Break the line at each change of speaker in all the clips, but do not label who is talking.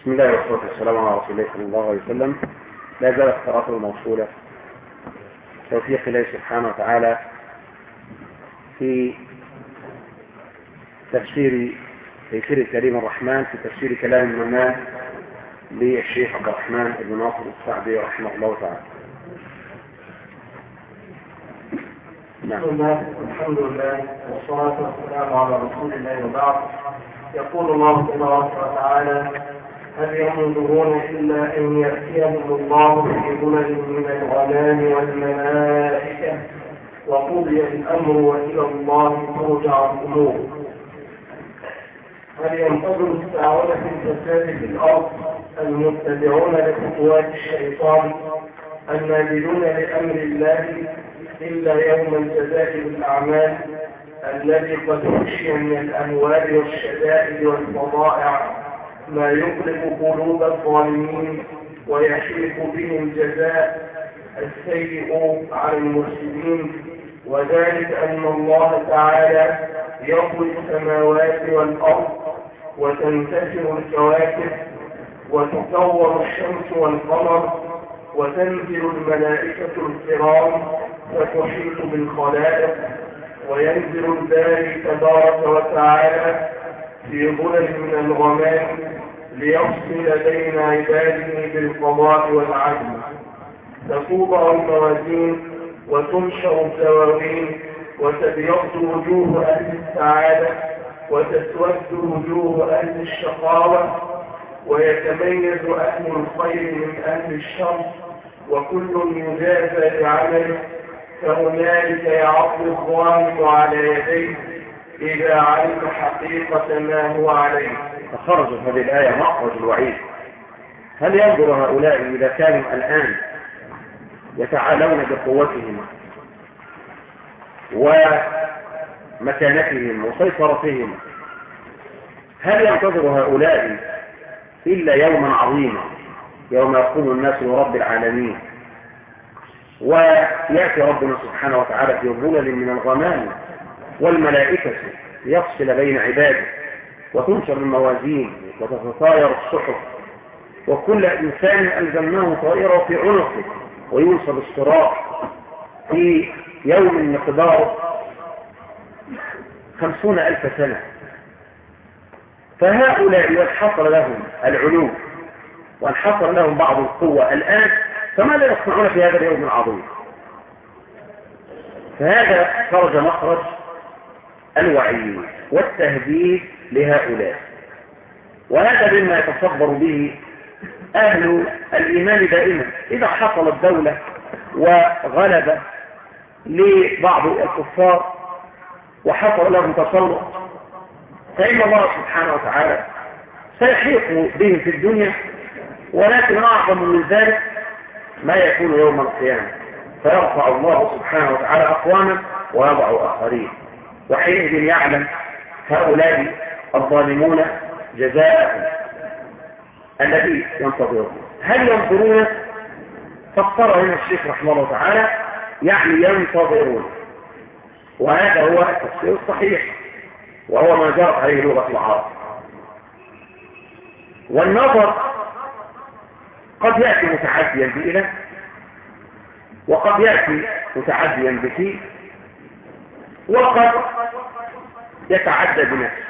بسم الله والصلاة والسلام على رسول الله صلى الله عليه وسلم لا زالت قراءته الموصولة توفيق الله سبحانه وتعالى في تفسير تيسير الكريم الرحمن في تفسير كلام المنان للشيخ عبد الرحمن بن ناصر السعدي رحمه الله تعالى.
نعم. بسم الله الحمد لله والصلاة والسلام على رسول الله وبعد يقول الله تبارك وتعالى هل ينظرون إلا أن يأتيهم الله في ظلل من الغمام والملائكة وقضي الأمر وإلى الله ترجع الأمور؟ هل ينتظر الساعون في الفساد في الأرض؟ المتبعون لخطوات الشيطان؟ النابلون لأمر الله إلا يوم الجزاء بالأعمال الذي قد خشي من الأموال والشدائد والفضائع ما يقلق قلوب الظالمين ويحيق به الجزاء السيء على المرسلين وذلك أن الله تعالى يطوي السماوات والأرض وتنتشر الكواكب وتكور الشمس والقمر وتنزل الملائكة الكرام فتحيط بالخلائق وينزل الباري تبارك وتعالى في ظلل من الغمام ليفصل بين عباده بالقضاء والعدل. تفوضع الموازين وتنشر الدواوين وتبيض وجوه أهل السعادة وتسود وجوه أهل الشقاوة ويتميز أهل الخير من أهل الشر وكل يجازى بعمله. فهنالك يعض الظالم على يديه إذا علم حقيقة ما هو عليه.
فخرجت هذه الآية مخرج الوعيد. هل ينظر هؤلاء إذا كانوا الآن يتعالون بقوتهم ومكانتهم وسيطرتهم؟ هل ينتظر هؤلاء إلا يوما عظيما يوم يقوم الناس لرب العالمين؟ ويأتي ربنا سبحانه وتعالى في ظلل من الغمام والملائكة ليفصل بين عباده. وتنشر الموازين وتتطاير الصحف. وكل إنسان ألزمناه طائره في عنقه وينصب الصراط في يوم مقداره خمسون ألف سنة. فهؤلاء وانحصر لهم العلوم وانحصر لهم بعض القوة. الآن فماذا يصنعون في هذا اليوم العظيم؟ فهذا خرج مخرج الوعي والتهديد لهؤلاء. وهذا مما يتصبر به أهل الإيمان دائما. إذا حصلت دولة وغلب لبعض الكفار وحصل لهم تسلط فإن الله سبحانه وتعالى سيحيق بهم في الدنيا ولكن أعظم من ذلك ما يكون يوم القيامة. فيرفع الله سبحانه وتعالى أقواما ويضع آخرين. وحينئذ يعلم هؤلاء الظالمون جزاءهم الذي ينتظرون. هل ينظرون؟ فسر هنا الشيخ رحمه الله تعالى يعني ينتظرون. وهذا هو التفسير الصحيح وهو ما جرت عليه لغة العرب. والنظر قد يأتي متعديا بإله وقد يأتي متعديا بفي وقد يتعدى بنفسه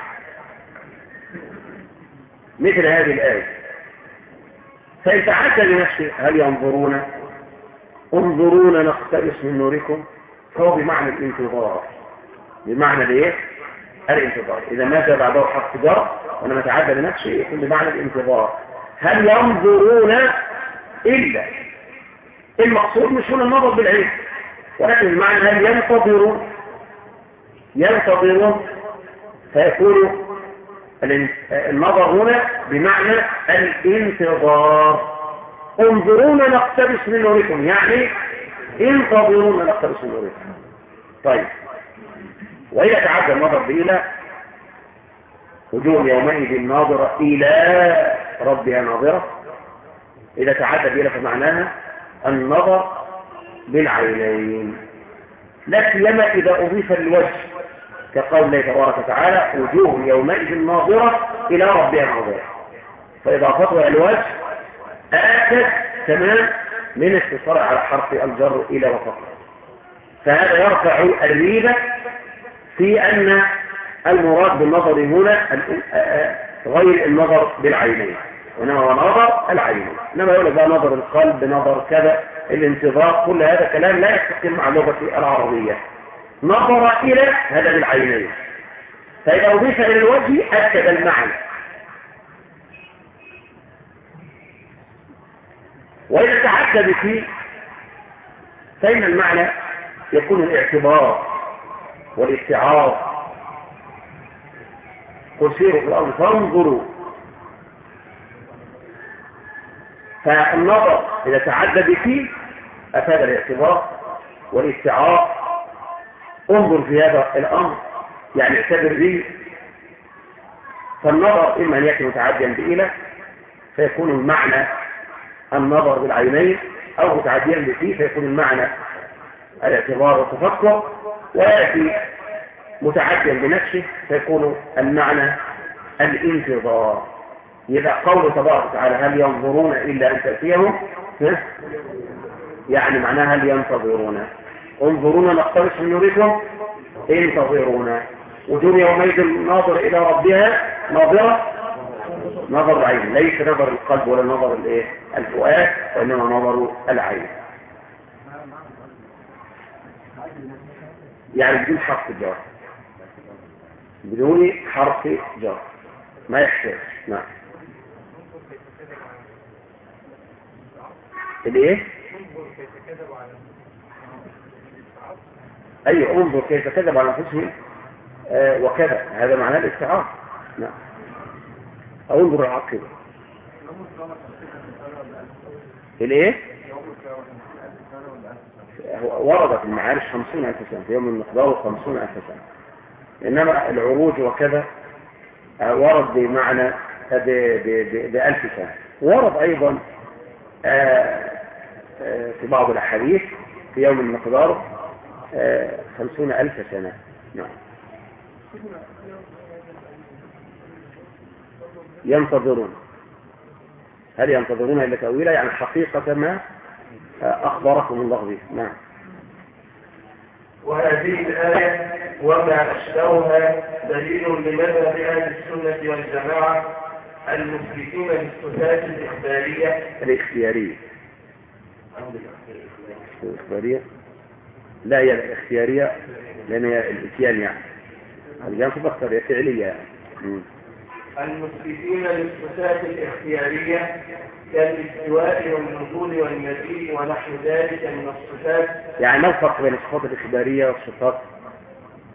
مثل هذه الآية. فإن تعدى بنفسه هل ينظرون؟ انظرونا نقتبس من نوركم. فهو بمعنى الانتظار. بمعنى الإيه؟ الانتظار. إذا ماذا بعده؟ حرف جر ولما تعدى بنفسه يكون بمعنى الانتظار. هل ينظرون إلا؟ المقصود مش هنا النظر بالعلم. ولكن المعنى هل ينتظرون؟ ينتظرون فيكون النظر هنا بمعنى الانتظار. انظرونا نقتبس من نوركم يعني انتظرونا نقتبس من نوركم طيب. وإذا تعدى النظر بإلى وجوه يومئذ ناظرة إلى ربها ناظرة. إذا تعدى بإلى فمعناها النظر بالعينين. لا سيما إذا أضيف الوجه. كقول الله تبارك وتعالى وجوه يومئذ ناظرة إلى ربها ناظرة. فإضافته إلى الوجه آكد كمان من اختصار على حرف الجر إلى وفقه فهذا يرفع الريبة في أن المراد بالنظر هنا غير النظر بالعينين. وإنما هو نظر العينين. إنما يقول بقى نظر القلب نظر كذا الانتظار كل هذا كلام لا يستقيم مع اللغة العربية. نظر إلى هذا بالعينين. فإذا أضيف إلى الوجه أكد المعنى. وإذا تعدى فيه فإن المعنى يكون الاعتبار والاستعاض قل سيروا في الأرض فانظروا. فالنظر إذا تعدى فيه أفاد الاعتبار والاستعاض انظر في هذا الأمر يعني اعتبر به فالنظر إما أن يكون متعديا بإله فيكون المعنى النظر بالعينين أو متعديا به فيكون المعنى الاعتبار والتفكر ويأتي متعديا بنفسه فيكون المعنى الانتظار. يبقى قوله تبارك وتعالى هل ينظرون إلا أن تأتيهم؟ يعني معناها هل ينتظرون. انظرونا نقتبس من نوركم انتظرونا وجوه يومئذ ناظر إلى ربها ناظرة نظر العين. ليس نظر القلب ولا نظر الإيه؟ الفؤاد وإنما نظر العين. يعني بدون حرف جر بدون حرف جر ما يحتاج. نعم. الإيه؟ أي انظر كيف كذب على انفسهم آه وكذا. هذا معناه الاستعاره نعم. أو أنظر العقيدة. الإيه؟ وردت المعارش خمسون ألف سنة في يوم المقدار خمسون ألف سنة. إنما العروج وكذا ورد بمعنى بألف سنة. ورد أيضا في بعض الأحاديث في يوم المقدار خمسون ألف سنة. نعم. ينتظرون. هل ينتظرون إلا تأويلا؟ يعني حقيقة ما أخبركم الله به. نعم.
وهذه الآية وما أشبهها دليل لمذهب أهل السنة والجماعة المثبتين للصفات الإخبارية
الإختيارية. الإخبارية لا هي الاختيارية لأن هي الإتيان يعني. الجانب تبختر هي فعلية يعني.
المثبتين للصفات الاختيارية كالاستواء والنزول والمجيء ونحو ذلك من الصفات.
يعني ما الفرق بين الصفات الإخبارية والصفات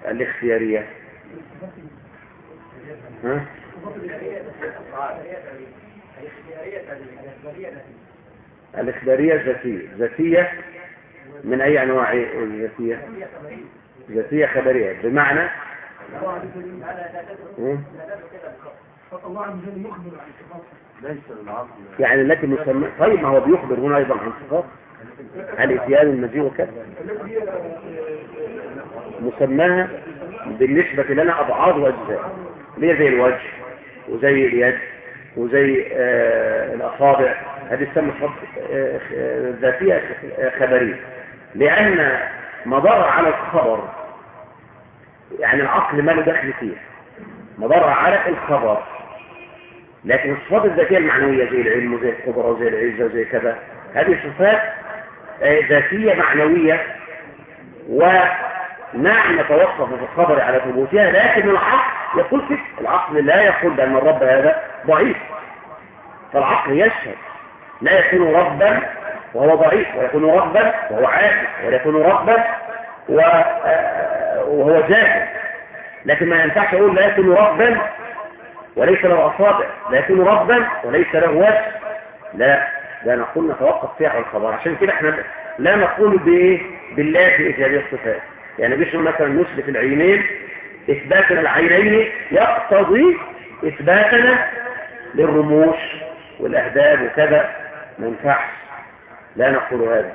الاختيارية؟ ها؟ الإخبارية ذاتية. ذاتية من أي أنواع الذاتية ذاتية خبرية. بمعنى؟ يعني التي مسمى طيب ما هو بيخبر هنا أيضا عن صفات. الاتيان المجيء وكذا مسماها بالنسبة لنا أبعاد وأجزاء. ليه زي الوجه وزي اليد وزي آه الأصابع. هذه تسمى صفات آه ذاتية خبرية. لأن مضار على الخبر. يعني العقل ما له دخل فيه. مضار على الخبر. لكن الصفات الذاتية المعنوية زي العلم وزي القدرة وزي العزة وزي كذا هذه صفات ذاتية معنوية. ونعم نتوقف في الخبر على ثبوتها لكن العقل يقول كده. العقل لا يقول بأن الرب هذا ضعيف. فالعقل يشهد. لا يكون ربا وهو ضعيف ويكون ربا وهو عاجز ويكون ربا وهو جاهل. لكن ما ينفعش أقول لا يكون ربا وليس له أصابع لا يكون ربا وليس له وجه. لا ده نقول نتوقف فيها على الخبر. عشان كده إحنا لا نقول بإيه؟ بالله في هذه الصفات. يعني بيش مثلا نثبت العينين إثباتنا العينين يقتضي إثباتنا للرموش والأهداب وكذا. ما ينفعش. لا نقول هذا.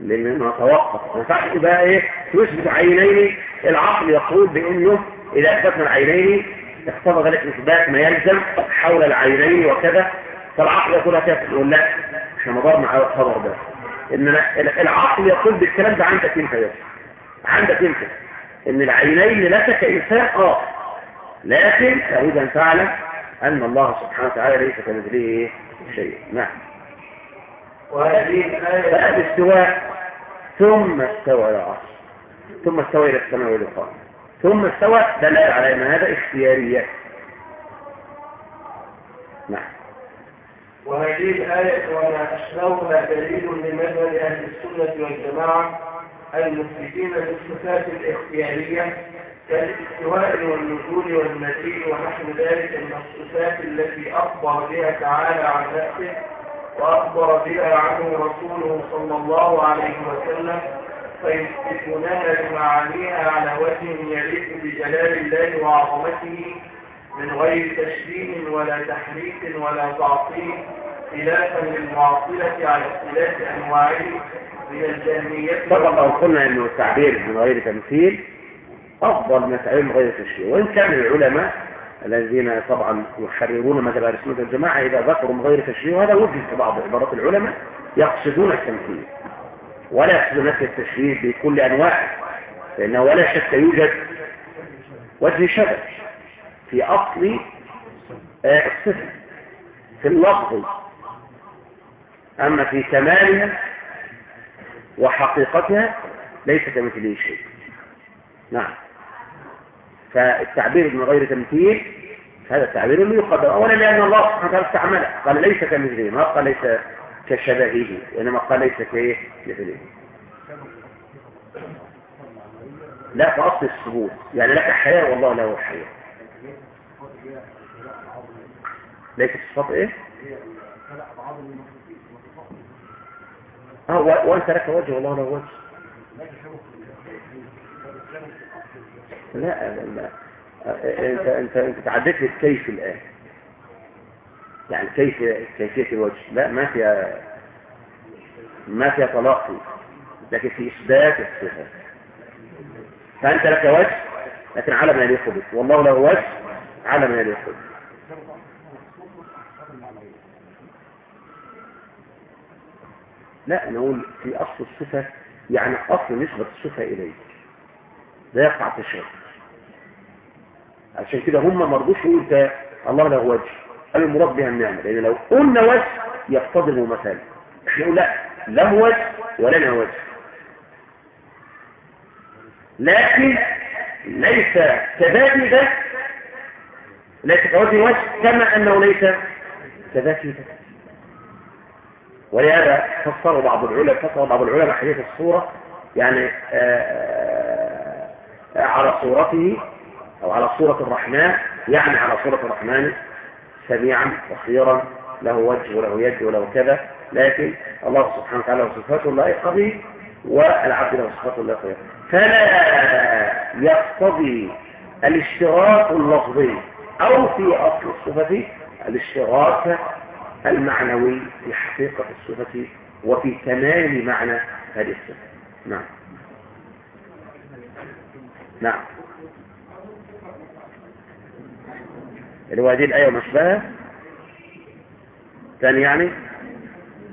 لأن نتوقف. ما ينفعش بقى إيه؟ تثبت عينين. العقل يقول بأنه إذا أثبتنا العينين اقتضى ذلك إثبات ما يلزم حول العينين وكذا. فالعقل يقول هكذا. يقول لا إحنا نظرنا على الخبر ده. ان العقل يقول بالكلام ده عندك أنت بس عندك أنت. إن العينين لك كإنسان آه لكن لابد أن تعلم أن الله سبحانه وتعالى ليس كمثله شيء. نعم. فالاستواء ثم استوى إلى العرش ثم استوى إلى السماء والى الأرض ثم استوى دلالة على أن هذا اختياريات نعم.
وهذه الآية وما أشبهها دليل لمذهب أهل السنة والجماعة المثبتين للصفات الاختيارية كالاستواء والنزول والمجيء ونحو ذلك من الصفات التي أخبر بها تعالى عن نفسه وأخبر بها عنه رسوله صلى الله عليه وسلم فيثبتونها لمعانيها على وجه يليق بجلال الله وعظمته من غير تشبيه ولا تحريف ولا تعطيل خلافا للمعطلة على اختلاف أنواعه من الجهمية
سبق قلنا أنه التعبير من غير تمثيل أفضل من التعبير من غير تشبيه وإن كان العلماء الذين طبعا يحررون مذهب أهل السنة والجماعة إذا ذكروا من غير تشبيه وهذا وجد في بعض عبارات العلماء يقصدون التمثيل ولا يقصدون نفس التشبيه بكل أنواعه لأنه ولا شك يوجد وجه شبه في أصل آه، الصفه في اللفظ. أما في كمالها وحقيقتها ليس كمثله شيء. نعم. فالتعبير من غير تمثيل هذا التعبير اللي يقدر اولا لأن الله سبحانه وتعالى استعمله قال ليس كمثله ما قال ليس كشبهه وإنما قال ليس كايه مثله لا في الثبوت يعني لك حياه والله له حياه ليس الصفات إيه؟ آه وأنت لك وجه والله له وجه. لا لا انت انت انت تعديت الكيف الآن. يعني كيف كيفية الوجه. لا ما فيها ما فيها تلاقي لكن في إثبات الصفة. فأنت لك وجه لكن على ما يليق بك. والله له وجه على ما يليق بك. لا أنا أقول في أصل الصفة يعني أصل نسبة الصفة إليك. لا يقع تشابه عشان كده هم ما رضوش يقولوا ده الله له وجه. قالوا المراد بها النعمه لأن لو قلنا وجه يقتضي المثال نقول لا له وجه ولنا وجه. لكن ليس كذاتي ده ليس كوجه وجه كما أنه ليس كذاتي ده. ولهذا فسروا بعض العلماء فسروا بعض العلماء حديث الصورة يعني آآ آآ على صورته أو على صورة الرحمن يعني على صورة الرحمن سميعا بصيرا له وجه وله يد وله كذا لكن الله سبحانه وتعالى وصفاته لائقة به والعبد له صفاته لائقة به فلا يقتضي الاشتراك اللفظي أو في أصل الصفة الاشتراك المعنوي في حقيقة الصفة وفي كمال معنى هذه الصفة. نعم. نعم. اللي هو هذه الآية ومشبهها ثاني يعني؟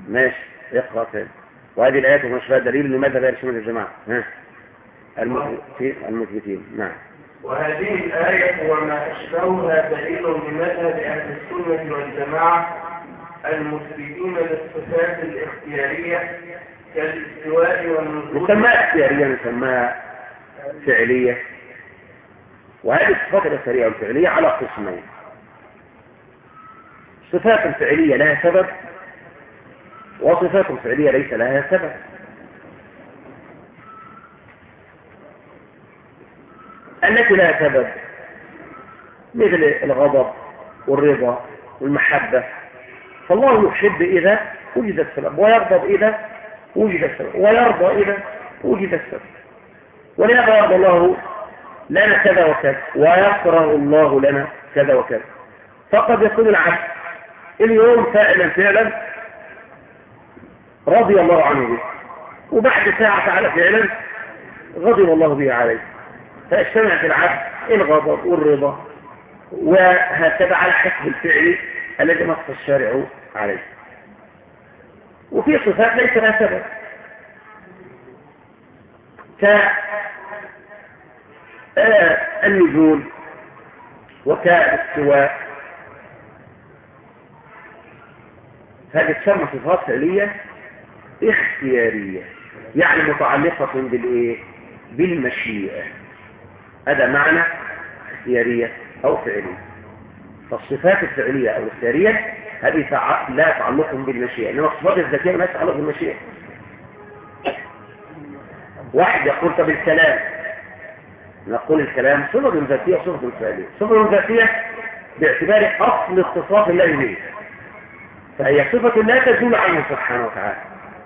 ماشي اقرأ ثاني وهذه الآيات ومشبهها دليل لماذا لا يرسمون الجماعة. ها. المثبتين نعم.
وهذه الآية وما أشبهها دليل لمذهب أهل السنة والجماعة المثبتين للصفات الاختيارية كالاستواء والنزول.
نسميها اختيارية نسميها فعلية. وهذه الصفات الاختيارية والفعلية على قسمين. صفات فعلية لها سبب وصفات فعلية ليس لها سبب. التي لها سبب مثل الغضب والرضا والمحبة. فالله يحب إذا وجد السبب ويغضب إذا وجد السبب ويرضى إذا وجد السبب. ولهذا يرضى الله لنا كذا وكذا ويكره الله لنا كذا وكذا. فقد يكون العبد اليوم فعلا فعلا رضي الله عنه. به وبعد ساعة فعل فعلا غضب الله به عليه. فاجتمع في العبد الغضب والرضا وهكذا على حسب الفعل الذي نص الشارع عليه. وفي صفات ليس لها سبب. كالنزول وكالاستواء هذه تسمى صفات فعلية اختيارية يعني متعلقة بالإيه؟ بالمشيئة. هذا معنى اختيارية أو فعلية. فالصفات الفعلية أو الاختيارية هذه لا تعلق بالمشيئة إنما الصفات الذاتية لا تتعلق بالمشيئة. واحد يقول طب الكلام نقول الكلام صفة ذاتية وصفة فعلية. صفة ذاتية باعتبار أصل اتصاف الله به. فهي صفة لا تزول عنه سبحانه وتعالى.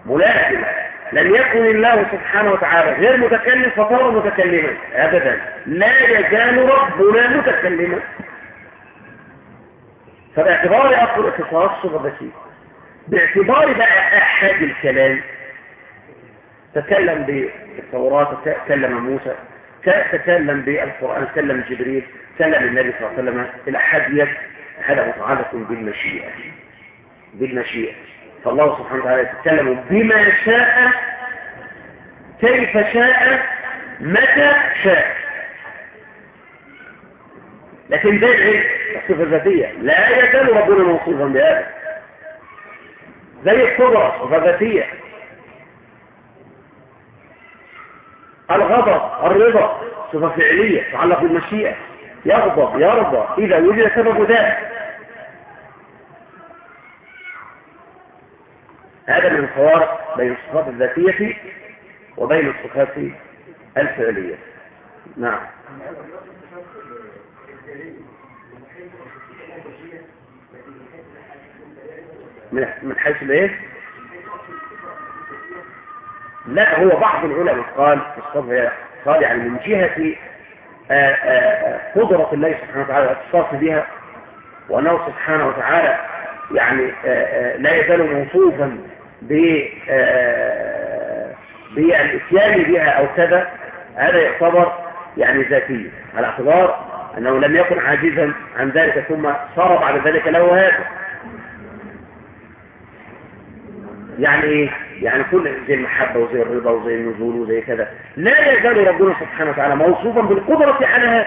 ملازمة. لم يكن الله سبحانه وتعالى غير متكلم فصار متكلما. أبدا. لا يزال ربنا متكلما. فباعتبار أصل الاتصاف صفة باعتبار بقى أحد الكلام تكلم بالتوراة تكلم موسى تكلم بالقرآن تكلم جبريل تكلم النبي صلى الله عليه وسلم الأحدية هذا متعلق بالمشيئة. بالمشيئة. فالله سبحانه وتعالى يتكلم بما شاء كيف شاء متى شاء. لكن ده العلم الصفة الذاتية. لا يزال ربنا موصوفا بهذا. زي القدرة صفة ذاتية. الغضب الرضا صفة فعلية تتعلق بالمشيئة. يغضب يرضى. إذا وجد سبب ذلك هذا من الفوارق بين الصفات الذاتية وبين الصفات الفعلية. نعم. من حيث الإيه؟ لا هو بعض العلماء قال الصفة قال يعني من جهة قدرة الله سبحانه وتعالى الاتصاف بها وأنه سبحانه وتعالى يعني لا يزال موصوفا بالإتيان بها أو كذا هذا يعتبر يعني ذاتي على اعتبار أنه لم يكن عاجزا عن ذلك ثم صار بعد ذلك له هذا. يعني إيه يعني كل زي المحبة وزي الرضا وزي النزول وزي كذا. لا يزال ربنا سبحانه وتعالى موصوفا بالقدرة على هذا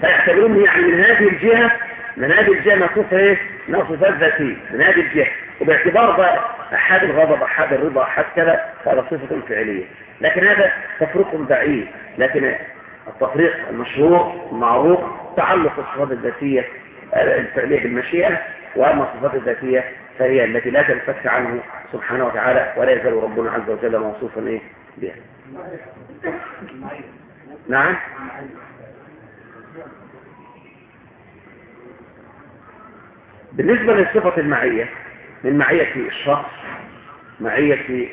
فيعتبرون يعني من هذه الجهة من هذه الجهة نصف إيه نصفات ذاتية. من هذه الجهة. وباعتبار بقى أحد الغضب أحد الرضا أحد كذا فهذا صفة فعلية. لكن هذا تفريق بعيد. لكن التفريق المشهور المعروف تعلق الصفات الذاتية الفعلية بالمشيئة وأما الصفات الذاتية فهي التي لا تنفك عنه سبحانه وتعالى ولا يزال ربنا عز وجل موصوفا إيه؟ بها. نعم؟ بالنسبة للصفة المعية من معية الشخص معية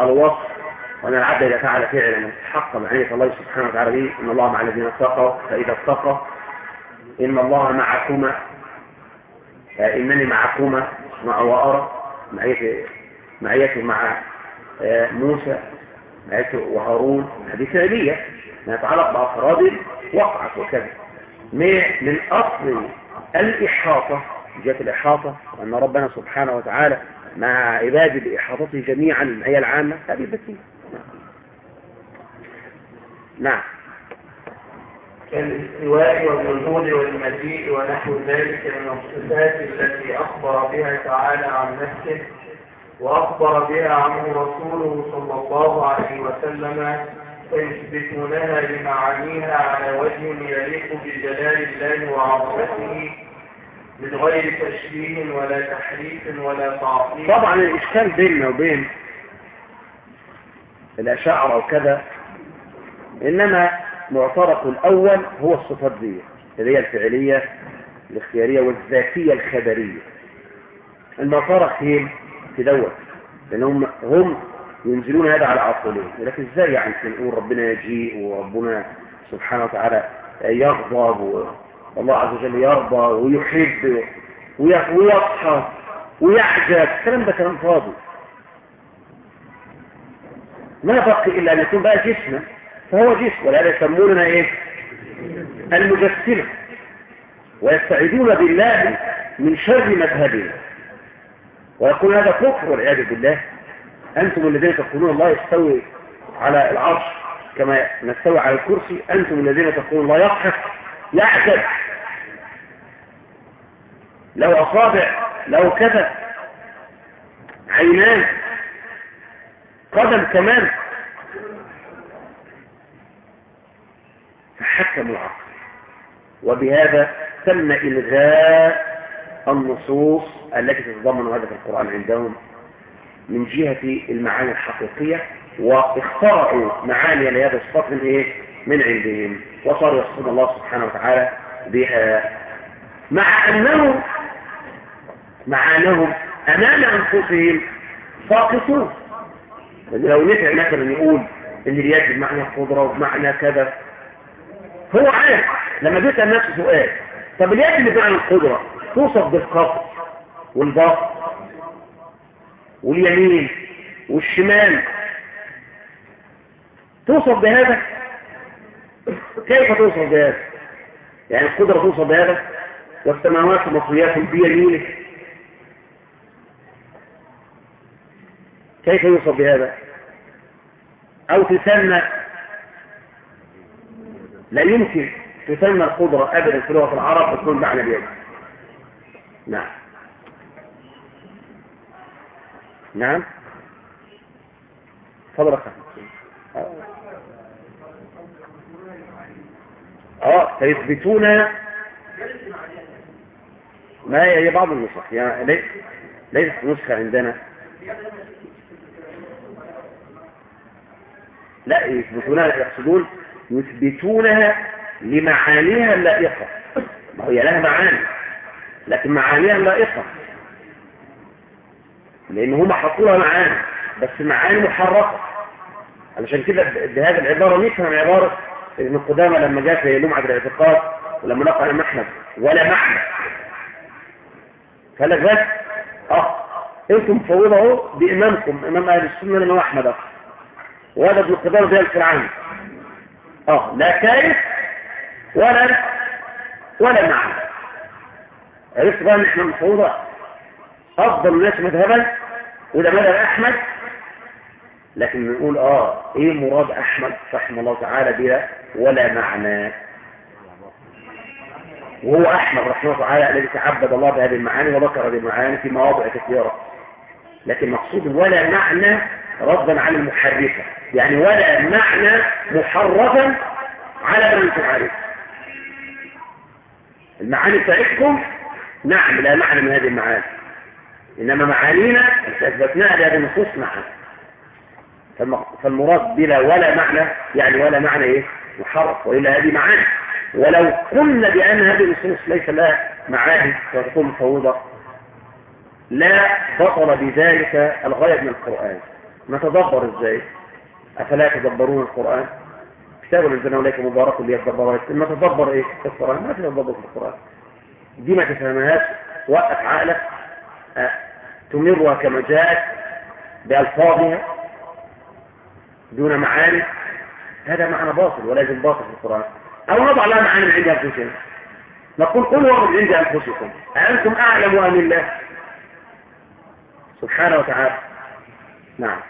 الوصف وأن العبد إذا فعل فعلا يستحق معية الله سبحانه وتعالى به إن الله مع الذين اتقوا فإذا اتقوا إن الله معكما إنني معكما مع وأرى معيته معيته مع موسى معيته وهارون هذه فعلية ما يتعلق بأفراد وقعت وكذا من أصل الإحاطة جهة الإحاطة وأن ربنا سبحانه وتعالى مع عباده بإحاطته جميعا الآية العامة هذه بسيطة
نعم. كالاستواء والنزول والمجيء ونحو ذلك من الصفات التي أخبر بها تعالى عن نفسه وأخبر بها عنه رسوله صلى الله عليه وسلم فيثبتونها لمعانيها على وجه يليق بجلال الله وعظمته من غير تشبيه ولا تحريف ولا تعطيل.
طبعا الإشكال بيننا وبين الأشاعرة وكذا إنما معترك الأول هو الصفات دي اللي هي الفعلية الاختيارية والذاتية الخبرية. المعترك فين في دوت لأن هم, هم ينزلون هذا على عقولهم. لكن إزاي يعني نقول ربنا يجيء وربنا سبحانه وتعالى يغضب والله عز وجل يرضى ويحب ويصحى ويعجب. الكلام ده كلام فاضي. ما بقي إلا أن يكون بقى جسمه فهو جسم ولهذا يسموننا إيه؟ المجسمة. ويستعيذون بالله من شر مذهبهم ويقول هذا كفر والعياذ بالله. أنتم الذين تقولون الله يستوي على العرش كما نستوي على الكرسي. أنتم الذين تقولون الله يضحك. يعجب لو أصابع لو كذا عينان. قدم كمان. فحكم العقل. وبهذا تم إلغاء النصوص التي تتضمن هذا القرآن عندهم من جهة المعاني الحقيقية واخترعوا معاني لهذا الصفات من إيه؟ من عندهم. وصاروا يصفون الله سبحانه وتعالى بها. مع انهم مع أنهم أمام أنفسهم ساقطون لو نفع مثلا يقول إن اليد بمعنى القدرة وبمعنى كذا. هو عارف. لما بيسأل نفسه سؤال طب اليد اللي بمعنى القدرة توصف بالقبض والبسط واليمين والشمال؟ توصف بهذا؟ كيف توصف بهذا؟ يعني القدرة توصف بهذا؟ والسماوات مطويات بيمينه كيف يوصف بهذا؟ أو تسمى؟ لا يمكن تسمى القدرة ابدا في لغة العرب تكون معنى اليد نعم. نعم. تفضل آه فيثبتون ما هي بعض النسخ. يعني ليس نسخة عندنا. لا يثبتونها يقصدون يثبتونها لمعانيها اللائقة. ما هي لها معاني لكن معانيها اللائقة. لأن هم حطوا لها معاني بس معاني محرفة علشان كده بهذه العبارة نفهم عبارة ابن قدامة لما جاء في لمعة الاعتقاد ولما نقع عن محمد ولا معنى فقال لك بس آه أنتم مفوضة اهو بإمامكم إمام أهل السنة الامام احمد آه وهذا ابن قدامة ده الفرعون. آه لا كيف ولا ولا معنى عرفت بقى إن إحنا مفوضة؟ أفضل الناس مذهبا وده مذهب أحمد. لكن نقول آه إيه مراد أحمد رحمه الله تعالى بها ولا معنى. وهو أحمد رحمه الله تعالى الذي تعبد الله بهذه المعاني وذكر هذه المعاني في مواضع كثيرة. لكن مقصود ولا معنى ردا على المحرفة يعني ولا معنى محرفا على أنتم عليه. المعاني بتاعتكم نعم لا معنى من هذه المعاني. إنما معانينا أثبتناها لهذه النصوص نعم فالمراد بلا ولا معنى يعني ولا معنى إيه؟ محرف وإلا هذه معاني. ولو قلنا بأن هذه النصوص ليس لها معاني فتكون مفوضة. لا بطل بذلك الغاية من القرآن. نتدبر إزاي؟ أفلا يتدبرون القرآن؟ كتاب الذين إليك مبارك ليتدبروا ما تدبر إيه؟ في القرآن. ما تدبر في القرآن. دي ما تفهمهاش. وقف عقلك أه. تمرها كما جاءت بألفاظها. دون معاني هذا معنى باطل ولازم باطل في القرآن. أو نضع لها معاني عند أنفسنا نقول قل هو من عند أنفسكم. أأنتم أعلم أم الله؟ سبحانه وتعالى. نعم.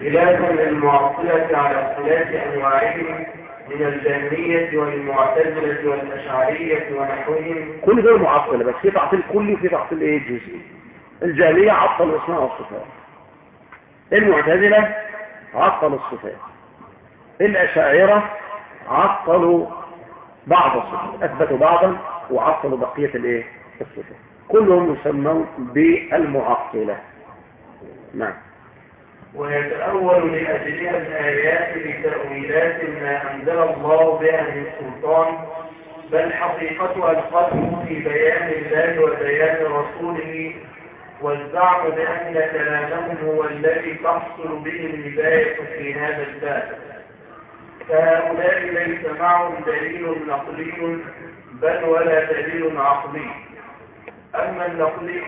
خلافا للمعطلة على اختلاف أنواعهم من الجهمية والمعتزلة والأشعرية ونحوهم.
كل دول معطلة بس في تعطيل كلي وفي تعطيل إيه؟ جزئي. الجاهلية عطل الاسماء والصفات المعتزلة عطلوا الصفات الأشاعرة عطلوا بعض الصفات أثبتوا بعضا وعطلوا بقية الإيه؟ الصفات كلهم يسمون بالمعطلة. نعم.
ويتأول لأجلها الآيات لتأويلات ما أنزل الله بها من سلطان بل حقيقتها القدر في بيان الله وبيان رسوله والزعم بأن كلامهم هو الذي تحصل به الهداية في هذا الباب. فهؤلاء ليس معهم دليل نقلي بل ولا دليل عقلي. أما النقلي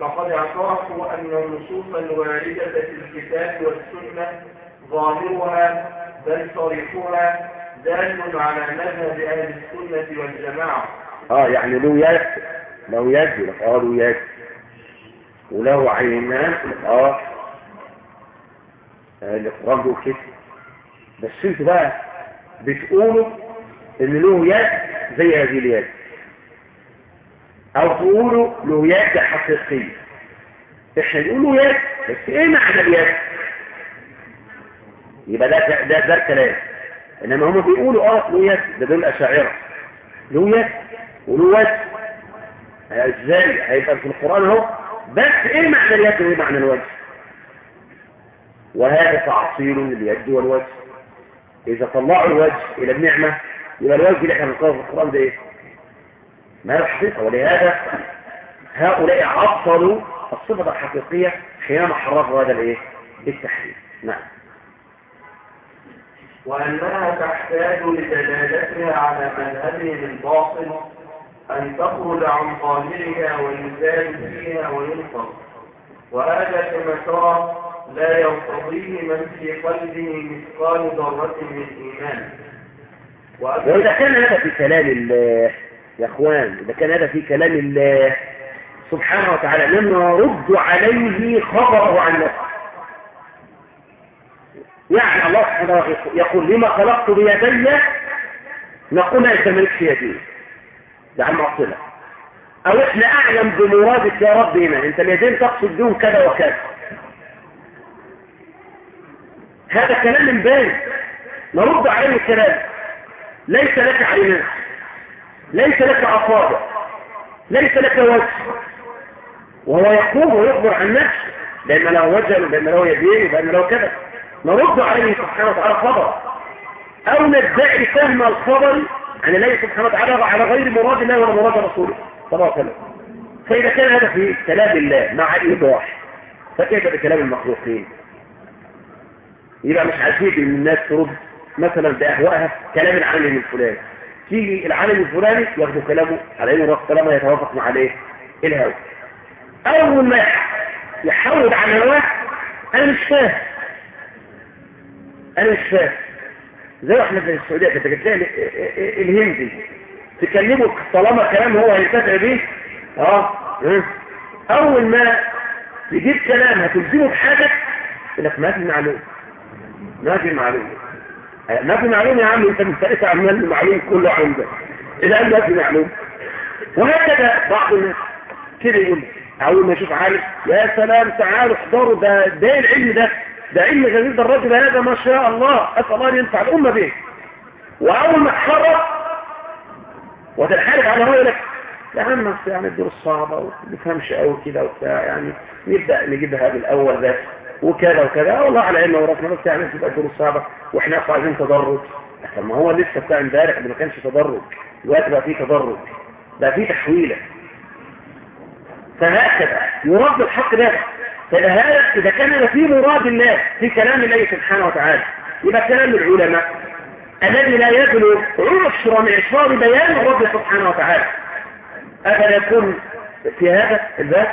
فقد اعترفوا أن النصوص الواردة في الكتاب والسنة ظاهرها بل صريحها دال على مذهب أهل السنة والجماعة.
آه يعني له يد يقول لك آه له يد وله عينان آه. آه، القرآن بيقول كده. بس أنتوا بقى بتقولوا إن له يد زي هذه اليد. أو تقولوا له يد حقيقية. إحنا نقول له يد بس إيه معنى اليد؟ يبقى ده ده ده الكلام إنما هم بيقولوا آه له يد. ده دول الاشاعره له يد وله وجه. إزاي هيبقى في القرآن أهو. بس إيه معنى اليد وإيه معنى الوجه؟ وهذا تعطيل لليد والوجه. إذا طلعوا الوجه إلى النعمة يبقى الوجه اللي إحنا بنقرأه في القرآن ده إيه؟ ما هو الحقيقة ولهذا هؤلاء عطلوا الصفة الحقيقية حينما حرفوا هذا الإيه؟ التحريف. نعم.
وأنها تحتاج لدلالتها على مذهبهم الباطل أن تخرج عن ظاهرها ويزال فيها وينصر وهذا كما ترى لا يرتضيه من في قلبه مثقال ذرة من إيمان.
وإذا كان هذا في كلام الله يا أخوان إذا كان هذا في كلام الله سبحانه وتعالى لما نرد عليه خبره عن نفسه. يعني الله سبحانه يقول لما خلقت بيدي نقول أنت مالكش يدين ده عن معصلة أو إحنا أعلم بمرادك يا رب هنا أنت اليدين تقصد دون كذا وكذا. هذا كلام من بين. نرد عليه الكلام. ليس لك عينان ليس لك أصابع. ليس لك وجه. وهو يقوم ويخبر عن نفسه. لأن له وجه لأن له يدين لأن له كذا. نرد عليه سبحانه وتعالى خبر أو ندعي فهم الخبر عن الله سبحانه وتعالى على غير مراد الله ولا مراد رسوله. صلى الله عليه وسلم. فإذا كان هذا في كلام الله مع الايضاح فكيف بكلام المخلوقين؟ يبقى مش عايزين إن الناس ترد مثلا بأهوائها كلام العالم الفلاني. تيجي العالم الفلاني ياخدوا كلامه على انه كلامه يتوافق مع الايه الهوى؟ أول ما يحاول على هواه أنا مش فاهم. أنا مش فاهم. زي إحنا في السعودية كنت تلاقي الهندي. تكلمه طالما كلام هو هينتفع بيه آه. أول ما تجيب كلام هتلزمه بحاجة؟ يقول لك ما في معلومه ما في معلومه ما في معلومه يا عم أنت مستقيت عمال المعلوم كله عندك الان ما في معلومه وهكذا بعض الناس كده يقول أول ما يشوف عالم يا سلام تعالوا احضروا ده ده العلم ده. ده علم جميل ده الرجل هذا ما شاء الله أسأل الله أن ينفع الأمة به. وأول ما تحرك وتنحرف على لك يا عم يعني الدروس صعبة وما بفهمش قوي كده وبتاع يعني نبدأ نجيبها بالأول ده وكذا وكذا. والله على علم ورثنا بس يعني تبقى الدروس صعبة وإحنا عايزين تدرج. طب ما هو لسه بتاع امبارح ما كانش تدرج. دلوقتي بقى فيه تدرج. بقى فيه تحويلة. فهكذا. يرد الحق ده. فهذا إذا كان في مراد الله في كلام الله سبحانه وتعالى يبقى كلام العلماء الذي لا يبلغ عشر معشار بيان الرب سبحانه وتعالى. أفلا يكون في هذا الباب؟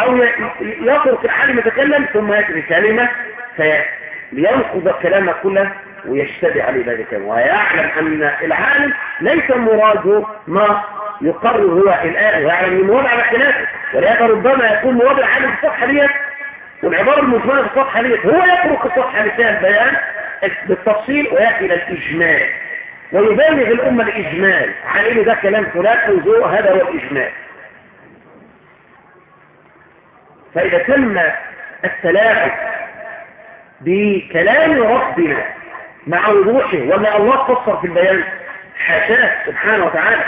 أو يترك العالم يتكلم ثم يأتي كلمة لينقض الكلام كله ويشتبه عليه ذلك ويعلم أن العالم ليس مراده ما يقرر هو الآن. ويعلم من مراد على خلافه ولهذا ربما يكون العالم في الصفحة ديت والعبارة المجملة في الصفحة ديت هو يترك الصفحة اللي البيان بالتفصيل ويأتي إلى الإجمال. ويبالغ الأمة الإجمال. عن إنه ده كلام فلان وذوق هذا هو الإجمال. فإذا تم التلاعب بكلام ربنا مع وضوحه ولا الله قصر في البيان حاشاة سبحانه وتعالى.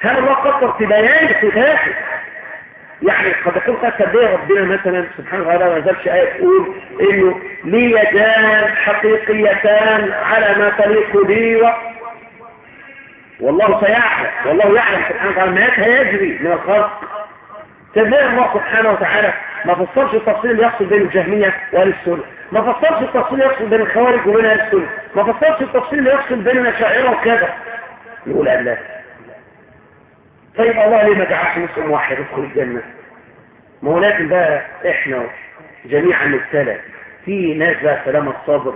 هل الله قصر في بيان صفاته؟ يعني قد يكون قد تبديه ربنا مثلا سبحانه وتعالى ما نزلش آية تقول إنه لي يدان حقيقيتان على ما تليق بي. والله سيعلم والله يعلم سبحانه وتعالى ما يجري من الخلق. تبديه الله سبحانه وتعالى ما فصلش التفصيل اللي يحصل بين الجهمية وأهل السنة. ما فصلش التفصيل اللي يحصل بين الخوارج وبين أهل السنة. ما فصلش التفصيل اللي يحصل بين الأشاعرة وكذا. يقول الله طيب الله ليه ما جعلش مسلم واحد يدخل الجنة؟ ما هو لكن بقى إحنا جميعا نبتلى في ناس بقى سلام الصبر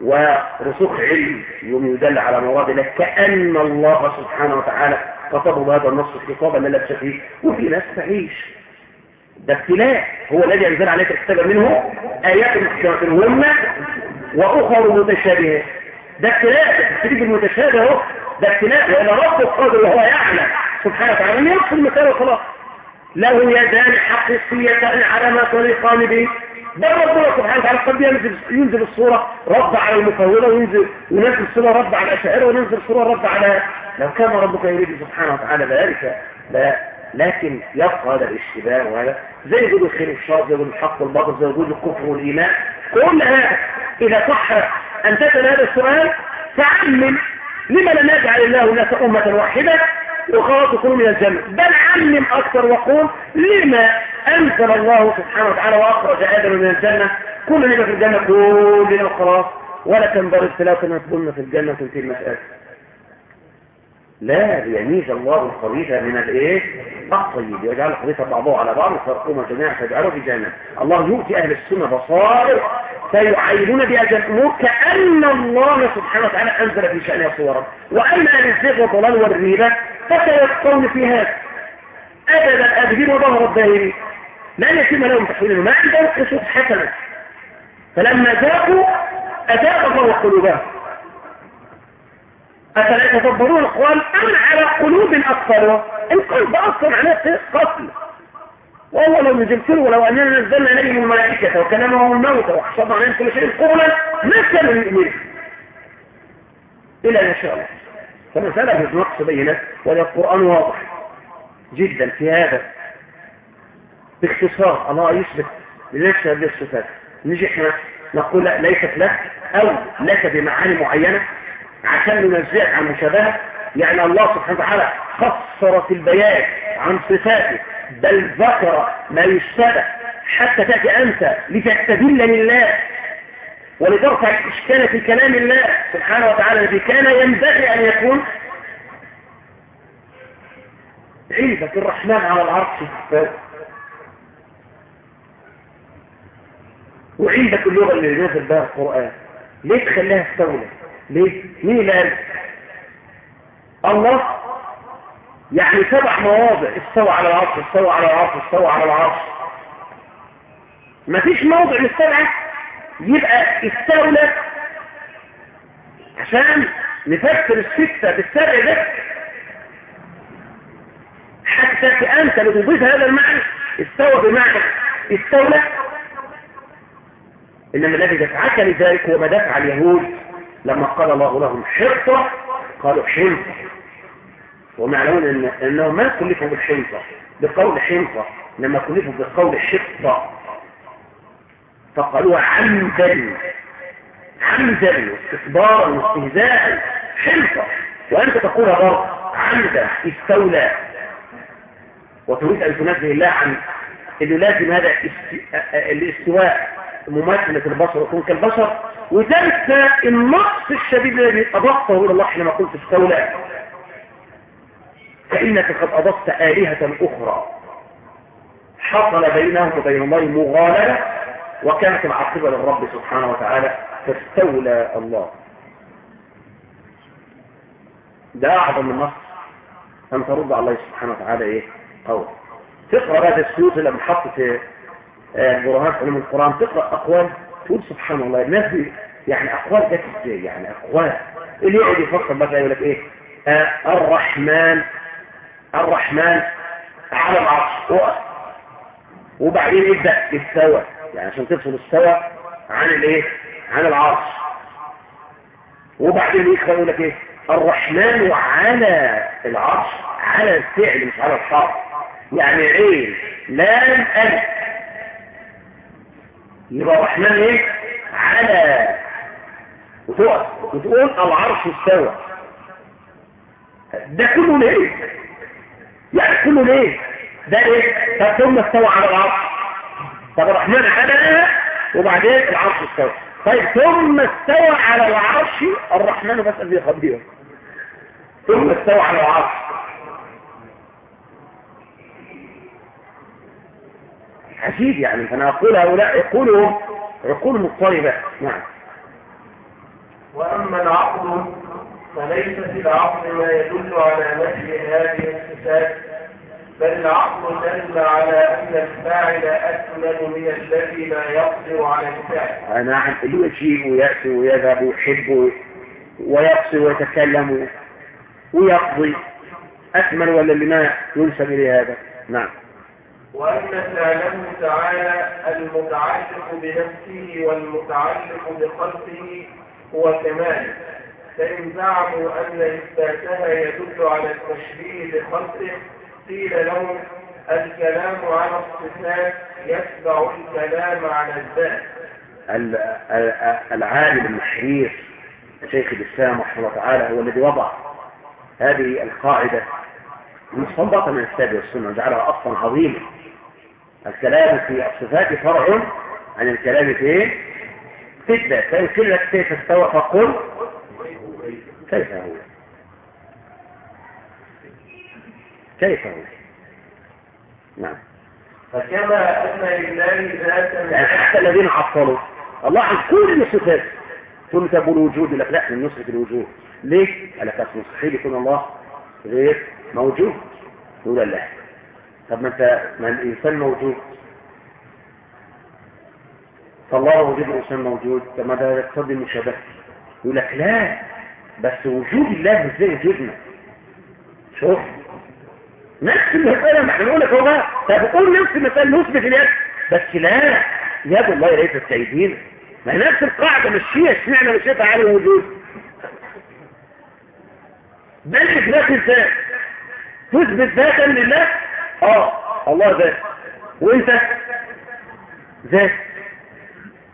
ورسوخ علم يوم يدل على الله كأن الله سبحانه وتعالى كتب هذا النص خطابا لا لبس فيه وفي ناس تعيش. ده ابتلاء هو الذي أنزل عليك الكتاب منه آيات محكمات هن وأخر متشابهات ده ابتلاء تكتب المتشابه اهو ده ابتلاء لأن رب القادر وهو يعلم. سبحانه وتعالى من يقصد المثال وخلاص له يدان حقيقيتان على ما طريقان به. بل ربنا سبحانه وتعالى قد ينزل, ينزل الصورة رد على المفوضة وينزل وينزل الصورة رد على الأشاعرة وينزل الصورة رد على لو كان ربك يريد سبحانه وتعالى ذلك لا. لكن يبقى هذا الاشتباه وهذا زي وجود الخير والشر زي وجود الحق والباطل زي وجود الكفر والإيمان. كل هذا إذا صح أن تسأل هذا السؤال فعمم لما لم يجعل الله الناس أمة واحدة. وخلاص يكونوا من الجنه بل عمم أكثر وقول لما أنزل الله سبحانه وتعالى وأخرج آدم من الجنة. كل نبقى في الجنة كلنا وخلاص ولا تنبغي ما تكون في الجنة وتنتهي المسألة. لا ليميز الله الخبيث من الإيه؟ الطيب. يجعل الخبيث بعضه على بعض فيرقوم جميعا فيجعله في جهنم الله يؤتي أهل السنة بصائر فيعينون بهذه الأمور كأن الله سبحانه وتعالى أنزل في شانها صورا. واما أهل الزيغ والضلال والريبة؟ فسيبقون في هذا أبدا أبدين وظهر الدائرين لن يتم لهم تحويل ما عندهم قصص حسنه فلما ذاقوا أذاق الله قلوبهم. أفلا يتدبرون القرآن أم على قلوب أكثرها القلب أصلا معناه قتل. وهو لو نزلتله ولو أننا نزلنا إليهم الملائكة وكلمهم الموتى وحصلنا عليهم كل شيء قولا ما كانوا يؤمنون إلا إن شاء الله. فمسألة نقص بينات والقرآن واضح جدا في هذا. باختصار الله يثبت لنفسه هذه الصفات نجي إحنا نقول ليست لك أو لك بمعاني معينة. عشان ننزعك عن مشابهة يعني الله سبحانه وتعالى قصر في البيان عن صفاته بل ذكر ما يشتبه حتى تأتي أنت لتستدل لله ولترفع الإشكال في كلام الله سبحانه وتعالى الذي كان ينبغي أن يكون. عيبة الرحمن على العرش وعيبة اللغة اللي نازل بها القرآن. ليه تخليها استولى ليه؟ مين قال؟ الله. يعني سبع مواضع استوى على العرش استوى على العرش استوى على العرش. مفيش موضع من السبعة يبقى استولى. عشان نفسر الستة بالسبع ده. حتى أنت لتضيف هذا المعنى استوى بمعنى استولى. إنما الذي دفعك لذلك هو ما دفع اليهود. لما قال الله لهم حرطة قالوا حنطة. ومعلوم إن أنهم ما كلفوا بالحنطة بقول حنطة لما كلفوا بقول حطة. فقالوا عمدا عمدا واستكبارا واستهزاء حنطة. وأنت تقولها برضه عمدا استولى. وتريد أن تنزه الله عن انه لازم هذا الاستواء. مماثلة البشر ويكون كالبشر. وتنسى النقص الشديد الذي أضفته إلى الله حينما قلت استولى فإنك قد أضفت آلهة أخرى. حصل بينهم وبين الله مغالبة وكانت العاقبة للرب سبحانه وتعالى فاستولى الله. ده أعظم من نص أن ترد على الله سبحانه وتعالى إيه؟ قول تقرأ هذا السيوط لما حطت برهان علم القرآن تقرأ أقوال تقول سبحان الله الناس يعني أقوال جت إزاي؟ يعني أقوال. اللي يقعد يفكر بقى يقول لك إيه؟ آه الرحمن الرحمن على العرش وبعدين يبدأ استوى يعني عشان تفصل استوى عن الإيه؟ عن العرش. وبعدين يقرأ يقول لك إيه؟ الرحمن على العرش على الفعل مش على الحرف. يعني عين لام ألف. يبقى الرحمن إيه؟ على وتقف وتقول العرش استوى. ده كله ليه؟ يعني كله ليه؟ ده إيه؟ طب ثم استوى على العرش. طب الرحمن على وبعدين العرش استوى. طيب ثم استوى على العرش الرحمن بس خبير ثم استوى على العرش. عجيب يعني فأنا أقول هؤلاء عقولهم عقول مضطربة نعم.
وأما العقل فليس في العقل ما يدل على نفي هذه الصفات بل العقل دل على أن الفاعل أكمل من الذي لا يقدر على الفعل
نعم يجيب ويأتي ويذهب ويحب ويقصي ويتكلم ويقضي أكمل ولا اللي ما ينسب إليه هذا؟ نعم.
وأن فعله تعالى المتعلق بنفسه والمتعلق بخلقه هو كماله فإن زعموا أن إثباتها يدل على التشبيه بخلقه قيل لهم الكلام على الصفات يتبع الكلام على الذات.
ال- ال- العالم المحرير شيخ الإسلام رحمه الله تعالى هو الذي وضع هذه القاعدة. مستنبطة من الكتاب والسنة وجعلها أصلا عظيما. الكلام في الصفات فرع عن الكلام في إيه؟ في الذات لك كيف استوى فقل كيف هو؟ كيف هو؟ نعم.
فكما أن لله ذاتا
يعني حتى الذين عطلوا. الله عن كل صفات تنسب الوجود لك. لا من نسبة الوجود. ليه؟ قال لك مستحيل يكون الله غير موجود. يقول لا. طب ما انت ما الإنسان موجود. فالله موجود الإنسان موجود طب ما ده يقتضي المشابهة. يقول لك لا بس وجود الله مش زي وجودنا شوف. نفس المسألة ما إحنا نقول لك هو بقى طب قول نفس المسألة نثبت اليد. بس لا يد الله ليست كايدينا ما نفس القاعدة مشيها اشمعنى مشيتها على الوجود بل إثبات الذات. تثبت ذاتا لله آه الله ذات وإنت؟ ذات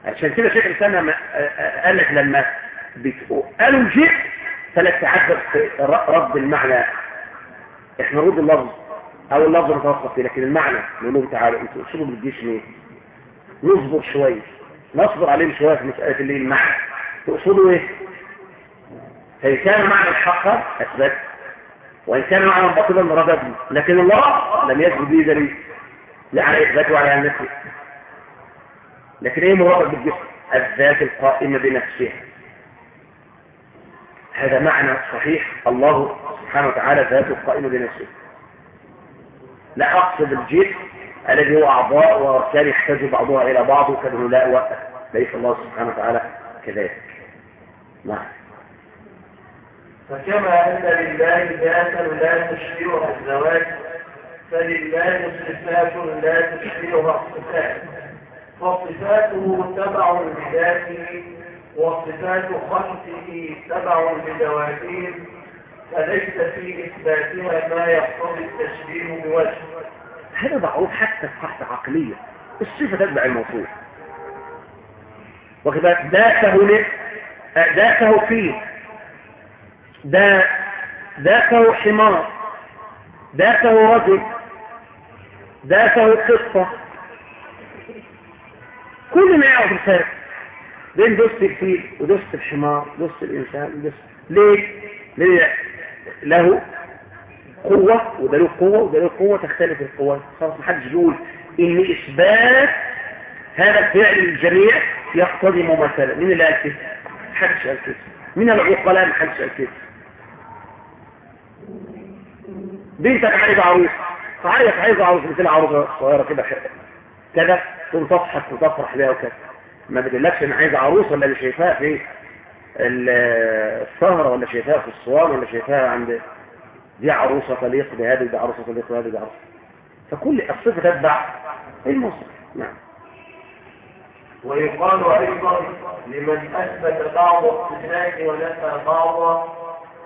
عشان كده شيخ الإسلام لما قال لك لما قالوا جئت فلا تعذب رد المعنى. إحنا نرد اللفظ. أو اللفظ متوسط فيه لكن المعنى نقول لهم تعالوا أنتوا اسلوبوا ما بتجيش ليه؟ نصبر شوية نصبر عليهم شوية في مساله اللي المعنى. تقصدوا إيه؟ فإن كان معنى الحق أثبت. وإن كان معنى باطلا ردد لكن الله لم يثبت به دليل لا على إثباته ولا على نفسه. لكن إيه مراد بالجسم؟ الذات القائمة بنفسها. هذا معنى صحيح. الله سبحانه وتعالى ذاته القائمة بنفسه. لا أقصد الجسم الذي هو أعضاء وأركان يحتاج بعضها إلى بعض لا وقت. ليس الله سبحانه وتعالى كذلك. نعم.
فكما أن لله ذاتا لا تشبهها الزواج فلله صفات لا تشبهها الصفات. فصفاته تبع لذاته وصفات خلقه تبع لذواتهم فليس في إثباتها ما يقتضي التشبيه بوجه
هذا معروف حتى في قاعدة عقلية. الصفة تتبع الموصوف وكذا ذاته ذاته فيه ده ذاته حمار ذاته رجل ذاته قصة. كل ما يعرف الفرق بين دوست الفيل ودوست الحمار دوست الإنسان ودوست ليه؟ ليه له قوة وده له قوة وده له قوة تختلف القوة. خلاص محدش يقول إن إثبات هذا الفعل للجميع يقتضي مماثلة. مين اللي قال كده؟ محدش قال كده. من العقلاء؟ محدش قال كده. بنتك عايزة عروس فعايزة عايزة عروس مثل عروسة صغيرة كده. كده تقوم تضحك وتفرح بيها وكده. ما بدلكش أنا عايز عروس ولا اللي شايفاها في السهرة ولا شايفاها في الصوان ولا شايفاها عند دي عروسة تليق بهذه دي عروسة تليق بهذه دي عروسة. فكل الصفة تتبع المصر نعم.
ويقال أيضا لمن أثبت بعض الصفات ونفى بعضا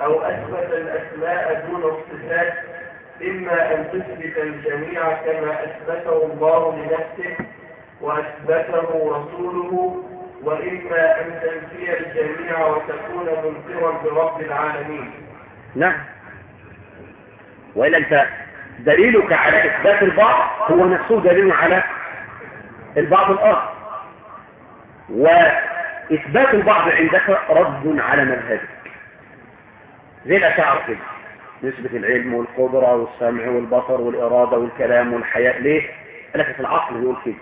أو أثبت الأسماء دون الصفات إما أن تثبت الجميع كما أثبته الله لنفسه وأثبته رسوله وإما أن تنفي الجميع وتكون منكرا برب العالمين.
نعم. وإلا أنت دليلك على إثبات البعض هو نفسه دليل على البعض الآخر. وإثبات البعض عندك رد على مذهبك زي الأشاعر كده؟ نسبة العلم والقدرة والسمع والبصر والإرادة والكلام والحياء ليه؟ قال لك في العقل بيقول كده.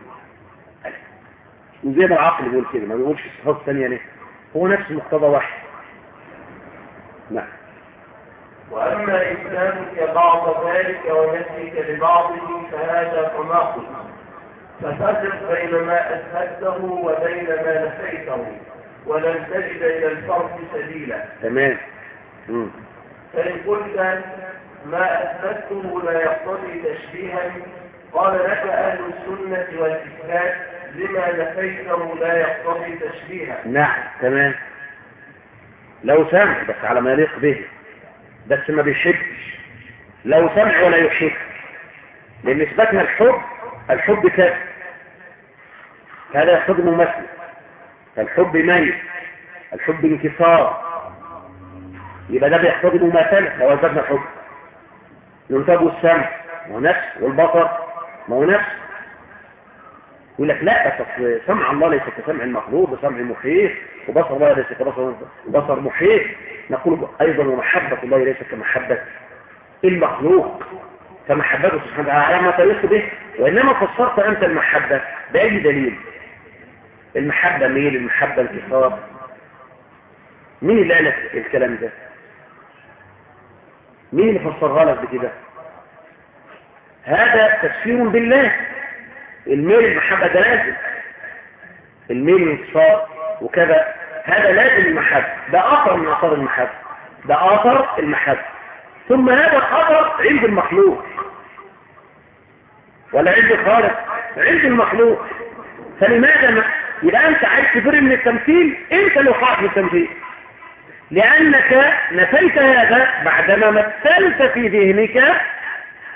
وزي ما العقل بيقول كده ما بيقولش الصفات الثانية ليه؟ هو نفس مقتضى واحد نعم.
وأما إسلامك بعض ذلك ونفيك لبعضه فهذا تناقض ففرق بين ما أثبته وبين ما نفيته ولن تجد إلى الفرق سبيلا.
تمام.
فإن قلت ما أثبته لا يقتضي تشبيها؟ قال لك أهل السنة والإثبات لما نفيته لا يقتضي تشبيها.
نعم تمام. لو سمع بس على ما يليق به. بس ما بيحبش لو سمع ولا يحب لأن إثباتنا الحب الحب كذب. هذا يقتضي ممثل الحب ميت. الحب انكسار. يبقى ده بيقتضي مماثلة لو اثبتنا الحب ينتج السمع ما هو نفس والبصر ما هو نفس. يقول لك لا بس سمع الله ليس كسمع المخلوق بسمع محيط وبصر الله ليس كبصر بصر محيط نقول أيضا ومحبة الله ليس كمحبة المخلوق فمحبته سبحانه وتعالى على ما تليق به. وإنما فسرت أنت المحبة بأي دليل؟ المحبة ميل المحبة انتصار مين اللي قال لك الكلام ده؟ مين اللي فسرها لك بكده؟ هذا تفسير بالله. الميل المحبة ده لازم. الميل الانتصار وكذا. هذا لازم المحبة. ده أثر من أثار المحبة. ده أثر المحبة. ثم هذا الأثر عند المخلوق. ولا عند الخالق. عند المخلوق. فلماذا ما يبقى أنت عايز تفر من التمثيل أنت اللي وقعت من التمثيل. لأنك نفيت هذا بعدما مثلت في ذهنك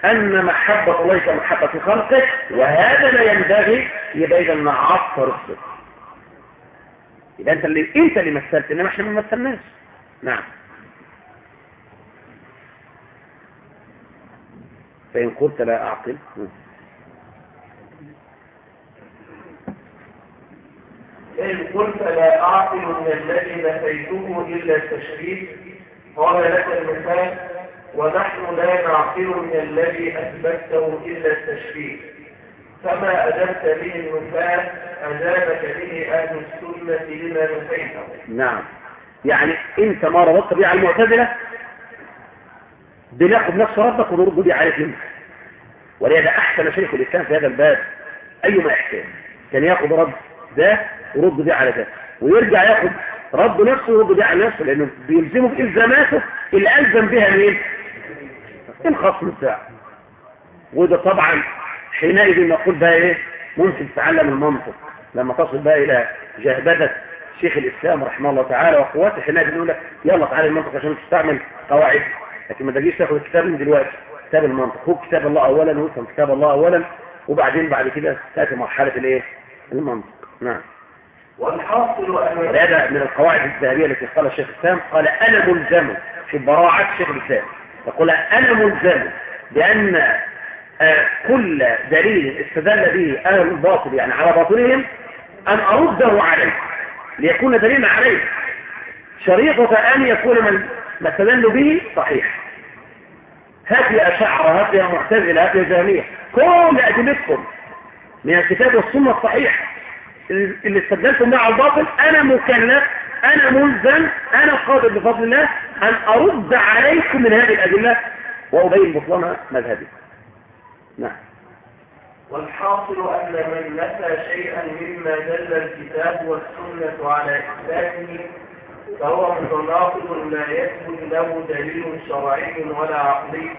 أن محبة الله كمحبة خلقه وهذا لا ينبغي يبقى إذا نعصر الصدق يبقى أنت اللي أنت اللي مثلت إنما إحنا ما مثلناش. نعم. فإن قلت لا أعقل.
إن قلت لا أعقل من الذي نفيته إلا التشريف قال لك المثال ونحن لا نعقل من الذي أثبته إلا التشريف. فما أجبت به النفاة أجابك به أهل السنة لما نفيته
نعم. يعني أنت ما ربطت بيه على المعتزلة؟ بناخد نفس ربك ونرد بيه عليك منك ولهذا أحسن شيخ الإسلام في هذا الباب أيما إحسان كان ياخد رد ده ورد بيه على ده. ويرجع ياخد رد نفسه ورد بيه على نفسه لأنه بيلزمه بإلزاماته اللي ألزم بها مين؟ الخصم بتاعه. وده طبعا حينئذ نقول بقى إيه؟ ممكن تتعلم المنطق. لما تصل بقى إلى جهبذة شيخ الإسلام رحمه الله تعالى وأخواته حينئذ يقول لك يلا تعالى المنطق عشان تستعمل قواعد. لكن ما تجيش تاخد الكتاب من دلوقتي. كتاب المنطق. هو كتاب الله اولا ويفهم كتاب الله اولا وبعدين بعد كده تأتي مرحلة الإيه؟ المنطق. نعم. هذا من القواعد الذهبية التي قال الشيخ الإسلام قال أنا ملزم في براعة شيخ الإسلام. يقول أنا ملزم بأن آه، كل دليل استدل به أهل الباطل يعني على باطلهم أن أرده عليه ليكون دليلا عليه. شريطة أن يكون من ما استدلوا به صحيح. هات يا اشاعره هات يا معتزلة هات يا جهميه كل أدلتكم من الكتاب والسنة الصحيحة. اللي استدلتم بها على الباطل أنا مكلف أنا ملزم أنا قادر بفضل الله أن أرد عليكم من هذه الأدلة وأبين بطلان مذهبي. نعم.
والحاصل أن من نفى شيئا مما دل الكتاب والسنة على إثباته فهو متناقض لا يثبت له دليل شرعي ولا عقلي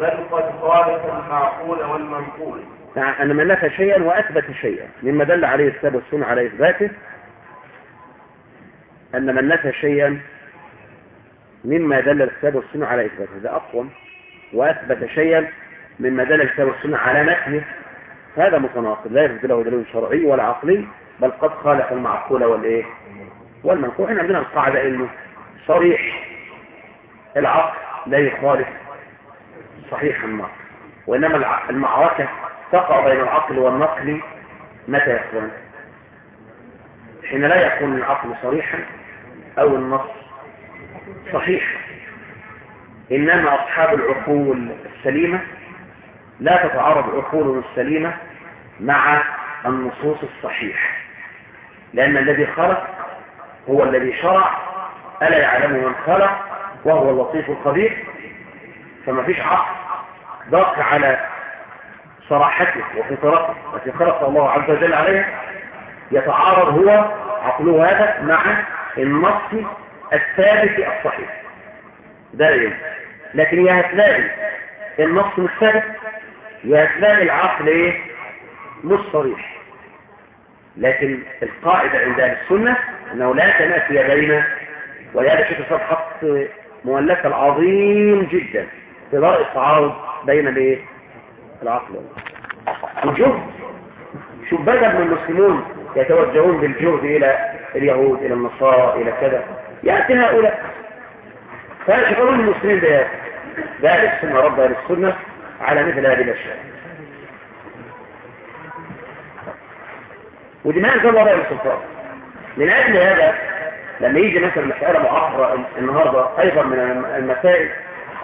بل قد خالف المعقول والمنقول.
أن نفى شيئا وأثبت شيئا مما دل عليه الكتاب والسنة على إثباته أن من نفى شيئا مما دل الكتاب والسنة على إثباته. ده أقوم. وأثبت شيئا مما دل الكتاب والسنة على نفيه. هذا متناقض لا يثبت له دليل شرعي ولا عقلي بل قد خالف المعقول والإيه؟ والمنقول. إحنا عندنا القاعدة إنه صريح. العقل لا يخالف صحيح النقل وإنما الع- المعركة تقع بين العقل والنقل متى يكون؟ حين لا يكون العقل صريحا أو النص صحيح. إنما أصحاب العقول السليمة لا تتعارض عقولهم السليمة مع النصوص الصحيحة لأن الذي خلق هو الذي شرع ألا يعلم من خلق وهو اللطيف الخبير. فما فيش عقل ضغط على صراحته وفطرته التي خلق الله عز وجل عليها يتعارض هو عقله هذا مع النص الثابت الصحيح. ده لكن يا هتلاقي النص مش ثابت يا هتلاقي العقل إيه؟ مش صريح. لكن القاعدة عند أهل السنة أنه لا تنافي بين ولهذا شيخ الإسلام حط مؤلفة العظيم جدا في ضرء التعارض بين الإيه؟ العقل. والجهد شوف بدل من المسلمون يتوجهون بالجهد إلى اليهود إلى النصارى إلى كذا. يأتي هؤلاء. فيشغلون المسلمين بهذا ذلك ثم رب أهل السنة على مثل هذه الأشياء. ودي ما أنزل السلطان من أجل هذا لما يجي مثلا مسألة مؤخرة النهاردة أيضا من المسائل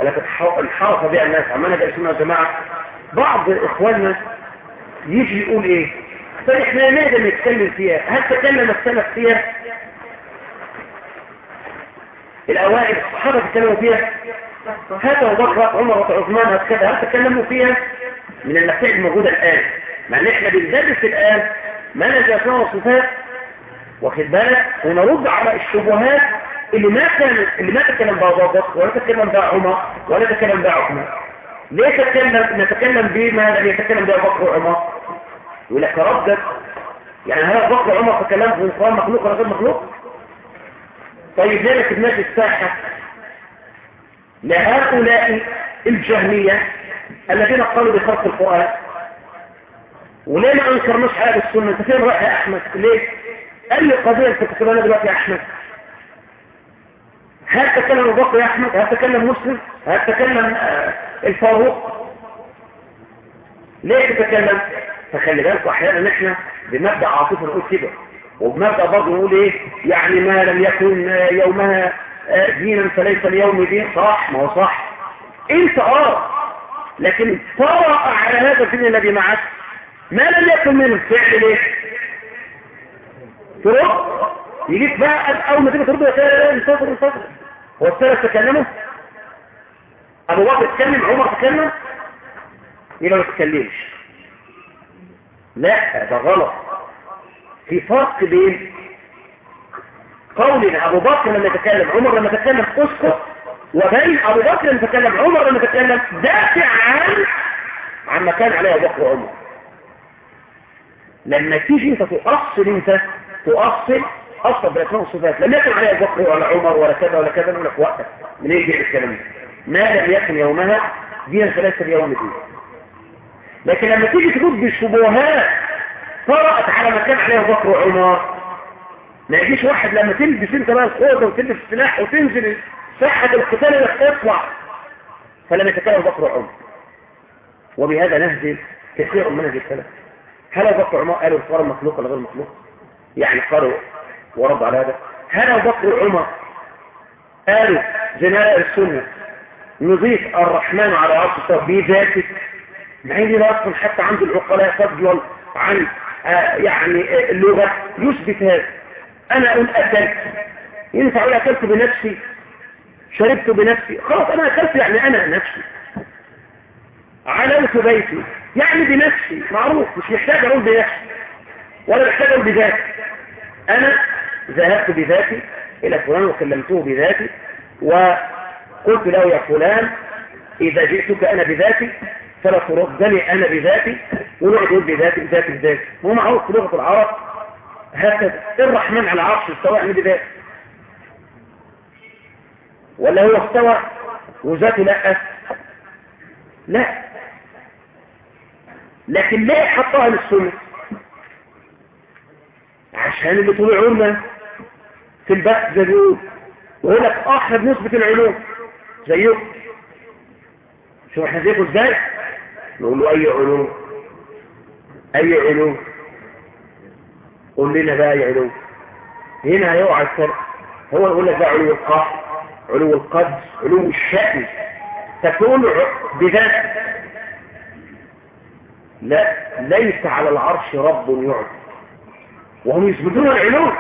التي انحرف بها الناس عمالنا بأسمنا الجماعة بعض إخواننا يجي يقول إيه؟ طيب إحنا نقدر نتكلم فيها؟ هل تكلم السلف فيها؟ الأوائل الصحابة تكلموا فيها؟ هذا وبكر عمر وعثمان هكذا هل تكلموا فيها؟ من المسائل الموجودة الآن. مع إن إحنا بندرس الآن منهج أسماء وصفات واخد بالك ونرد على الشبهات اللي ما كان اللي ما تكلم بها أبو بكر ولا تكلم بها عمر ولا تكلم بها عثمان. تكلم نتكلم بما لم يتكلم بها بكر وعمر يقول لك ردد يعني هل بكر وعمر في القران مخلوق ولا غير مخلوق؟ طيب ليه ما كتبناش الساحة؟ لهؤلاء الجهمية الذين قالوا بخلق القرآن. وليه ما أنكرناش هذه السنة؟ أنت فين رايح يا أحمد؟ ليه؟ اي قضية أنت بتكتبها دلوقتي يا أحمد. هل تكلم أبو بكر يا أحمد؟ هل تكلم مسلم؟ هل تكلم الفاروق. ليه تتكلم فخلي بالكم أحيانا إحنا بمبدأ عاطفه نقول كده. وبمبدأ برضه نقول إيه؟ يعني ما لم يكن يومها دينا فليس اليوم دين. صح ما هو صح. أنت آه لكن طرأ على هذا الدين الذي معك. ما لم يكن منه فعل ليه؟ ترد؟ يجيك بقى اول ما تيجي ترد انتصر انتصر هو السلف تكلموا أبو بكر تكلم عمر تكلم يبقى ما تتكلمش لا ده غلط. في فرق بين قول أبو بكر لما يتكلم عمر لما يتكلم اسكت وبين أبو بكر لما يتكلم عمر لما يتكلم دافع عن عن ما كان عليه أبو بكر وعمر. لما تيجي أنت تؤصل أنت تؤصل اصل بالاسماء والصفات لم يكن عليه أبو بكر ولا عمر ولا كذا ولا كذا نقول لك وقتك من يجي الكلام ده؟ ما لم يكن يومها دينا فليس اليوم دين لكن لما تيجي ترد بالشبهات طرأت على ما كان عليه بكر وعمر. ما يجيش واحد لما تلبس انت بقى الخوذة وتلبس السلاح وتنزل ساحه القتال انك تطلع فلم يتكلم بكر وعمر. وبهذا نهزم كثير من هذه السلف هل ابو بكر وعمر قالوا القرآن مخلوق ولا غير مخلوق؟ يعني قالوا ورد على هذا. هل ابو بكر وعمر قالوا جناء السنة؟ نضيف الرحمن على عرش بذاته مع ان لا أصلا حتى عند العقلاء فضلا عن آه يعني اللغة يثبت هذا. أنا أقول أكلت. ينفع أقول أكلت بنفسي؟ شربت بنفسي؟ خلاص أنا أكلت يعني أنا نفسي. علوت بيتي يعني بنفسي. معروف مش محتاج أقول بنفسي ولا محتاج أقول بذاتي. أنا ذهبت بذاتي إلى فلان وكلمته بذاتي وقلت له يا فلان إذا جئتك أنا بذاتي فلا تردني أنا بذاتي ونقعد نقول بذاتي بذاتي بذاتي. هو معروف في لغة العرب؟ هكذا. الرحمن على العرش استوى يعني بذاته ولا هو استوى وذاته لا. لا. لكن ليه حطها للسنة عشان اللي طلعوا لنا في البحث زي بيقول ويقول لك إحنا بنثبت العلوم. زيكم شو زيكم إزاي نقول له أي علوم أي علوم قول لنا بقى أي علوم هنا هيقع الفرق. هو يقول لك بقى علو القهر علو القدس علو الشأن. تكون بذات لا ليس على العرش رب يعبد. وهم يثبتون العلو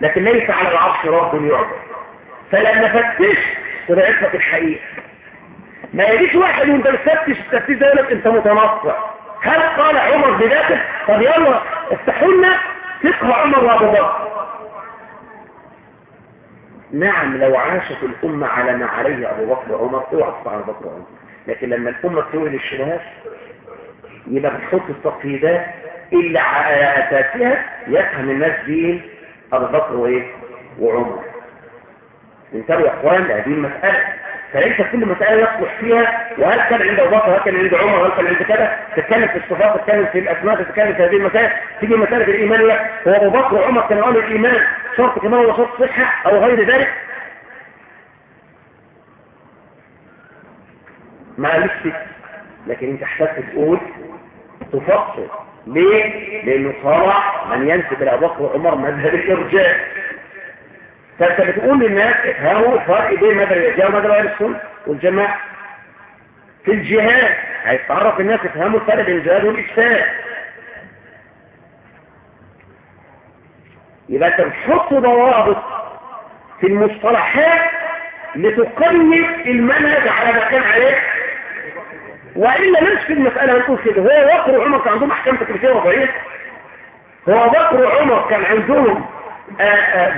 لكن ليس على العرش رب يعبد. فلما فتش طلعت لك الحقيقة. ما يجيش واحد وانت بتفتش التفتيش ده يقول انت متنصر. هل قال عمر بذاته؟ طب يلا افتحوا لنا فقه عمر وابو بكر. نعم لو عاشت الأمة على ما عليه أبو بكر وعمر اوعى على أبو بكر وعمر. لكن لما الأمة تولي الشبهات يبقى بتحط التقييدات اللي على أساسها يفهم الناس دين أبو بكر وإيه؟ وعمر. يا إخوان هذه المسألة. فليس كل مسألة يصلح فيها وهل كان عند أبو بكر وهل كان عند عمر وهل كان عند كذا؟ تتكلم في الصفات تتكلم في الأسماء تتكلم في هذه المسائل. تيجي مسألة الإيمان لا هو أبو بكر وعمر كانوا قالوا الإيمان. شرط كمان ولا شرط صحة أو غير ذلك؟ ما قالش لكن أنت احتجت تقول تفصل. ليه؟ لأنه صارع من ينسب إلى أبو بكر وعمر مذهب الإرجاء. فأنت بتقول للناس افهموا الفرق بين مذهب الإرجاء ومذهب أهل السنة والجماعة في الجهاد عايز تعرف الناس يفهموا الفرق بين الجهاد والإجتهاد يبقى أنت بتحط ضوابط في المصطلحات لتقيد المنهج على ما كان عليه. وإلا نفس المسألة هنقول كده. هو بكر وعمر كان عندهم أحكام تكليفية وضعية هو بكر وعمر كان عندهم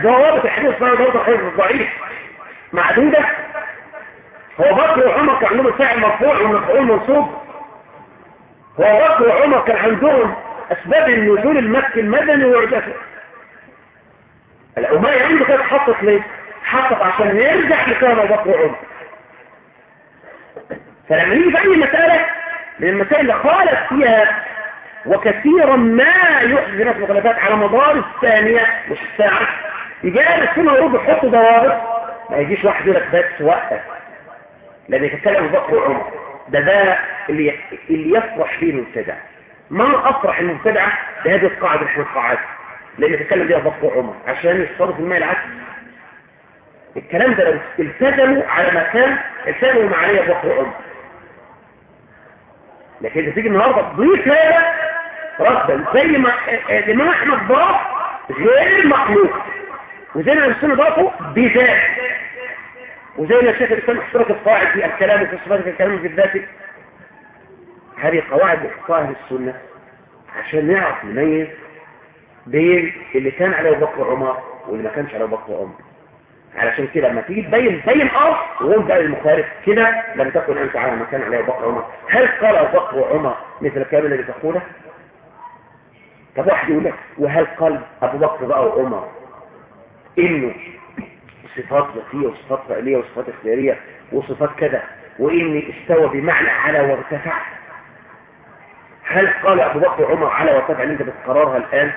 ضوابط الحديث اسمها ضوابط الحديث الضعيف. معدودة هو بكر وعمر كان عندهم الفاعل مرفوع والمفعول منصوب هو بكر وعمر كان عندهم أسباب النزول المكي المدني وعدته الأمية عنده كانت حطت ليه؟ حطت عشان يرجع لكلام بكر وعمر. فلما يجي في أي مسألة من المسائل اللي خالف فيها وكثيرا ما يحدث ناس مخالفات على مدار الثانية مش الساعة. أهل السنة ويرد يحط ضوابط. ما يجيش واحد يقول لك بس وقف لأن يتكلم أبو وعمر ده ده اللي اللي يفرح فيه المبتدع. ما أفرح المبتدع؟ بهذه القاعدة اللي إحنا القاعدة لأن يتكلم بيها أبو وعمر عشان يتصرف المال العكس الكلام ده لو التزموا على مكان التزموا مع بكر وعمر لكن انت تيجي النهارده تضيف هذا ردا زي ما الامام احمد ضاف غير مخلوق. وزي ما السنة ضافه بذات. وزي ما الشيخ الإسلام اشترك القواعد في الكلام وفي الصفات في الكلام في الذات. هذه قواعد أهل السنة عشان نعرف نميز بين اللي كان عليه بكر وعمر واللي ما كانش عليه بكر وعمر علشان كده لما تيجي تبين بين آه وقول بقى المخالف كده لم تكن أنت على مكان عليه ابو بكر وعمر هل قال بكر وعمر مثل الكلام الذي تقوله؟ طب واحد يقول لك وهل قال أبو بكر بقى وعمر إنه صفات ذاتيه وصفات فعلية وصفات اختيارية وصفات كذا وان استوى بمعنى على وارتفع؟ هل قال أبو بكر وعمر على وارتفع اللي أنت بتقررها الآن؟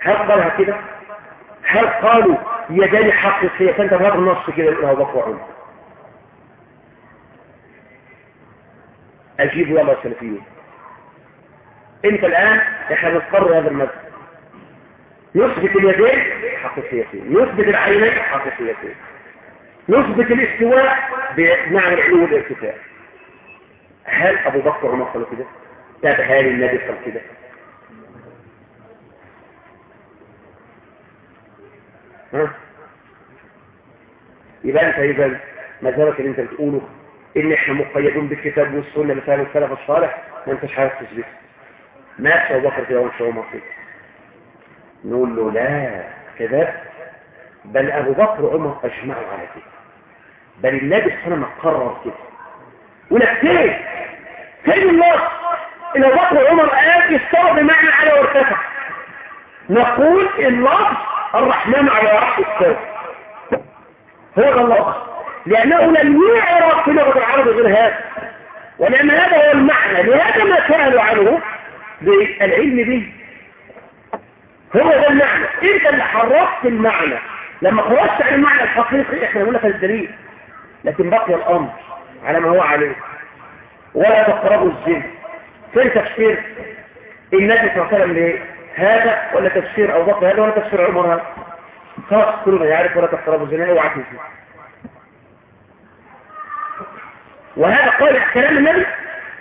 هل قالها كده؟ هل قالوا يدان حقيقية فانت بهذا النص كده يقولها بكر وعمر؟ أجيب يلا سلفيين انت الان إحنا بنقرر هذا المذهب يثبت اليدين حقيقيتين. يثبت العينين حقيقيتين. يثبت الاستواء بمعنى العلو والارتفاع. هل أبو بكر وعمر قالوا كده؟ طب هل النبي قال كده؟ ها؟ يبقى انت إذا مذهبك اللي انت بتقوله إن إحنا مقيدون بالكتاب والسنة لفهم السلف الصالح ما أنتش عارف تثبت ما أبو بكر كده ومش عمر كده نقول له لا كذا. بل أبو بكر وعمر أجمعوا على كده. بل النبي صلى الله عليه وسلم قرر كده. ولك كيف فين الله ان ابو بكر وعمر قال يستوى بمعنى على وارتفع نقول اللفظ الرحمن على رأس السوء هو ده اللفظ لأنه لم يعرف في لغة العرب غير هذا. ولأن هذا هو المعنى. لهذا ما سألوا عنه. بالعلم به. هو ده المعنى. انت اللي حرفت المعنى. لما خرجت عن المعنى الحقيقي إحنا لك الدليل. لكن بقي الأمر على ما هو عليه. ولا تقربوا الزنا فين تفسير النبي صلى الله عليه وسلم ليه هذا ولا تفسير أبو بكر هذا ولا تفسير عمر هذا. خلاص كلنا يعرف ولا تقربوا الزنا أوعى تنسوا وهذا قال كلام النبي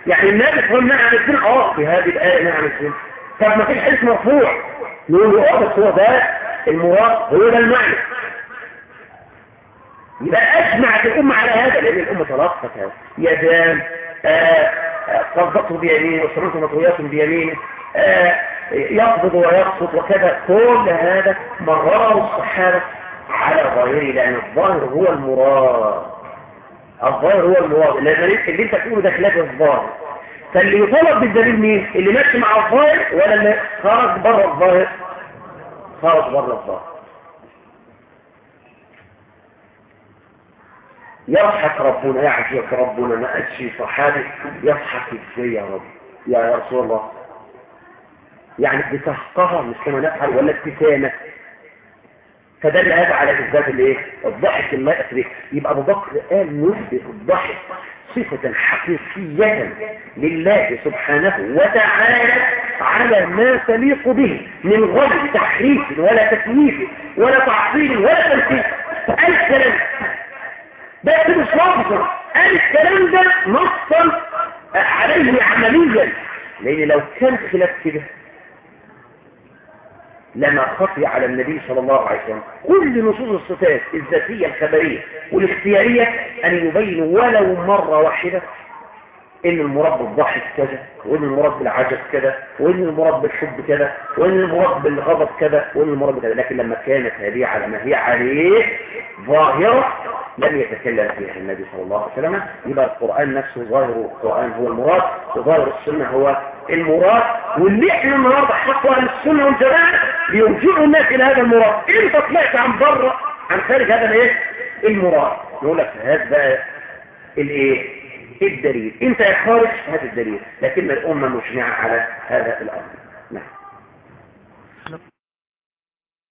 يعني النبي الله عليه وسلم آه في هذه نهى عن الزنا طب ما فيش حديث مرفوع نقول له آه بس هو ده المراد هو ده المعنى. يبقى أجمعت الأمة على هذا لأن الأمة تلقت هذا يدان قبضته بيمينه وسرته مطويات بيمينه آه يقبض ويقصد وكذا كل هذا مرره الصحابة على ظاهره لأن الظاهر هو المراد. الظاهر هو المراد لأن اللي أنت تقوله ده خلاف الظاهر. فاللي يطلب بالدليل مين؟ اللي ماشي مع الظاهر ولا اللي خرج بره الظاهر؟ خرج بره الظاهر. يضحك ربنا يعجبك ربنا ما أتشي صحابي. يضحك إزاي يا رب؟ يا رسول الله. يعني بتفقها مش كما نفعل ولا ابتسامة. فدل هذا على إثبات الإيه؟ الضحك المأثري يبقى أبو بكر قال نثبت الضحك صفة حقيقية لله سبحانه وتعالى على ما تليق به من غير تحريف ولا تكييف ولا تعطيل ولا تنفيذ. الكلام بس مش لفظا الكلام ده نصا عليه عمليا. لأن لو كان خلاف كده لما خفي على النبي صلى الله عليه وسلم. كل نصوص الصفات الذاتية الخبرية والاختيارية أن يبين ولو مرة واحدة إن المراد بالضحك كذا وإن المراد بالعجب كذا وإن المراد بالحب كذا وإن المراد بالغضب كذا وإن المراد بكذا لكن لما كانت هذه على ما هي عليه ظاهرة لم يتكلم فيها النبي صلى الله عليه وسلم. يبقى القرآن نفسه ظاهر القرآن هو المراد وظاهر السنة هو المراد واللي إحنا النهارده حقوا أهل السنة والجماعة بيرجعوا الناس إلى هذا المراد. انت طلعت عن بره عن خارج هذا الإيه؟ المراد. يقول لك هذا بقى الإيه؟ الدليل. أنت يا خارج هذا الدليل لكن الأمة مجمعة على هذا الأمر. نعم.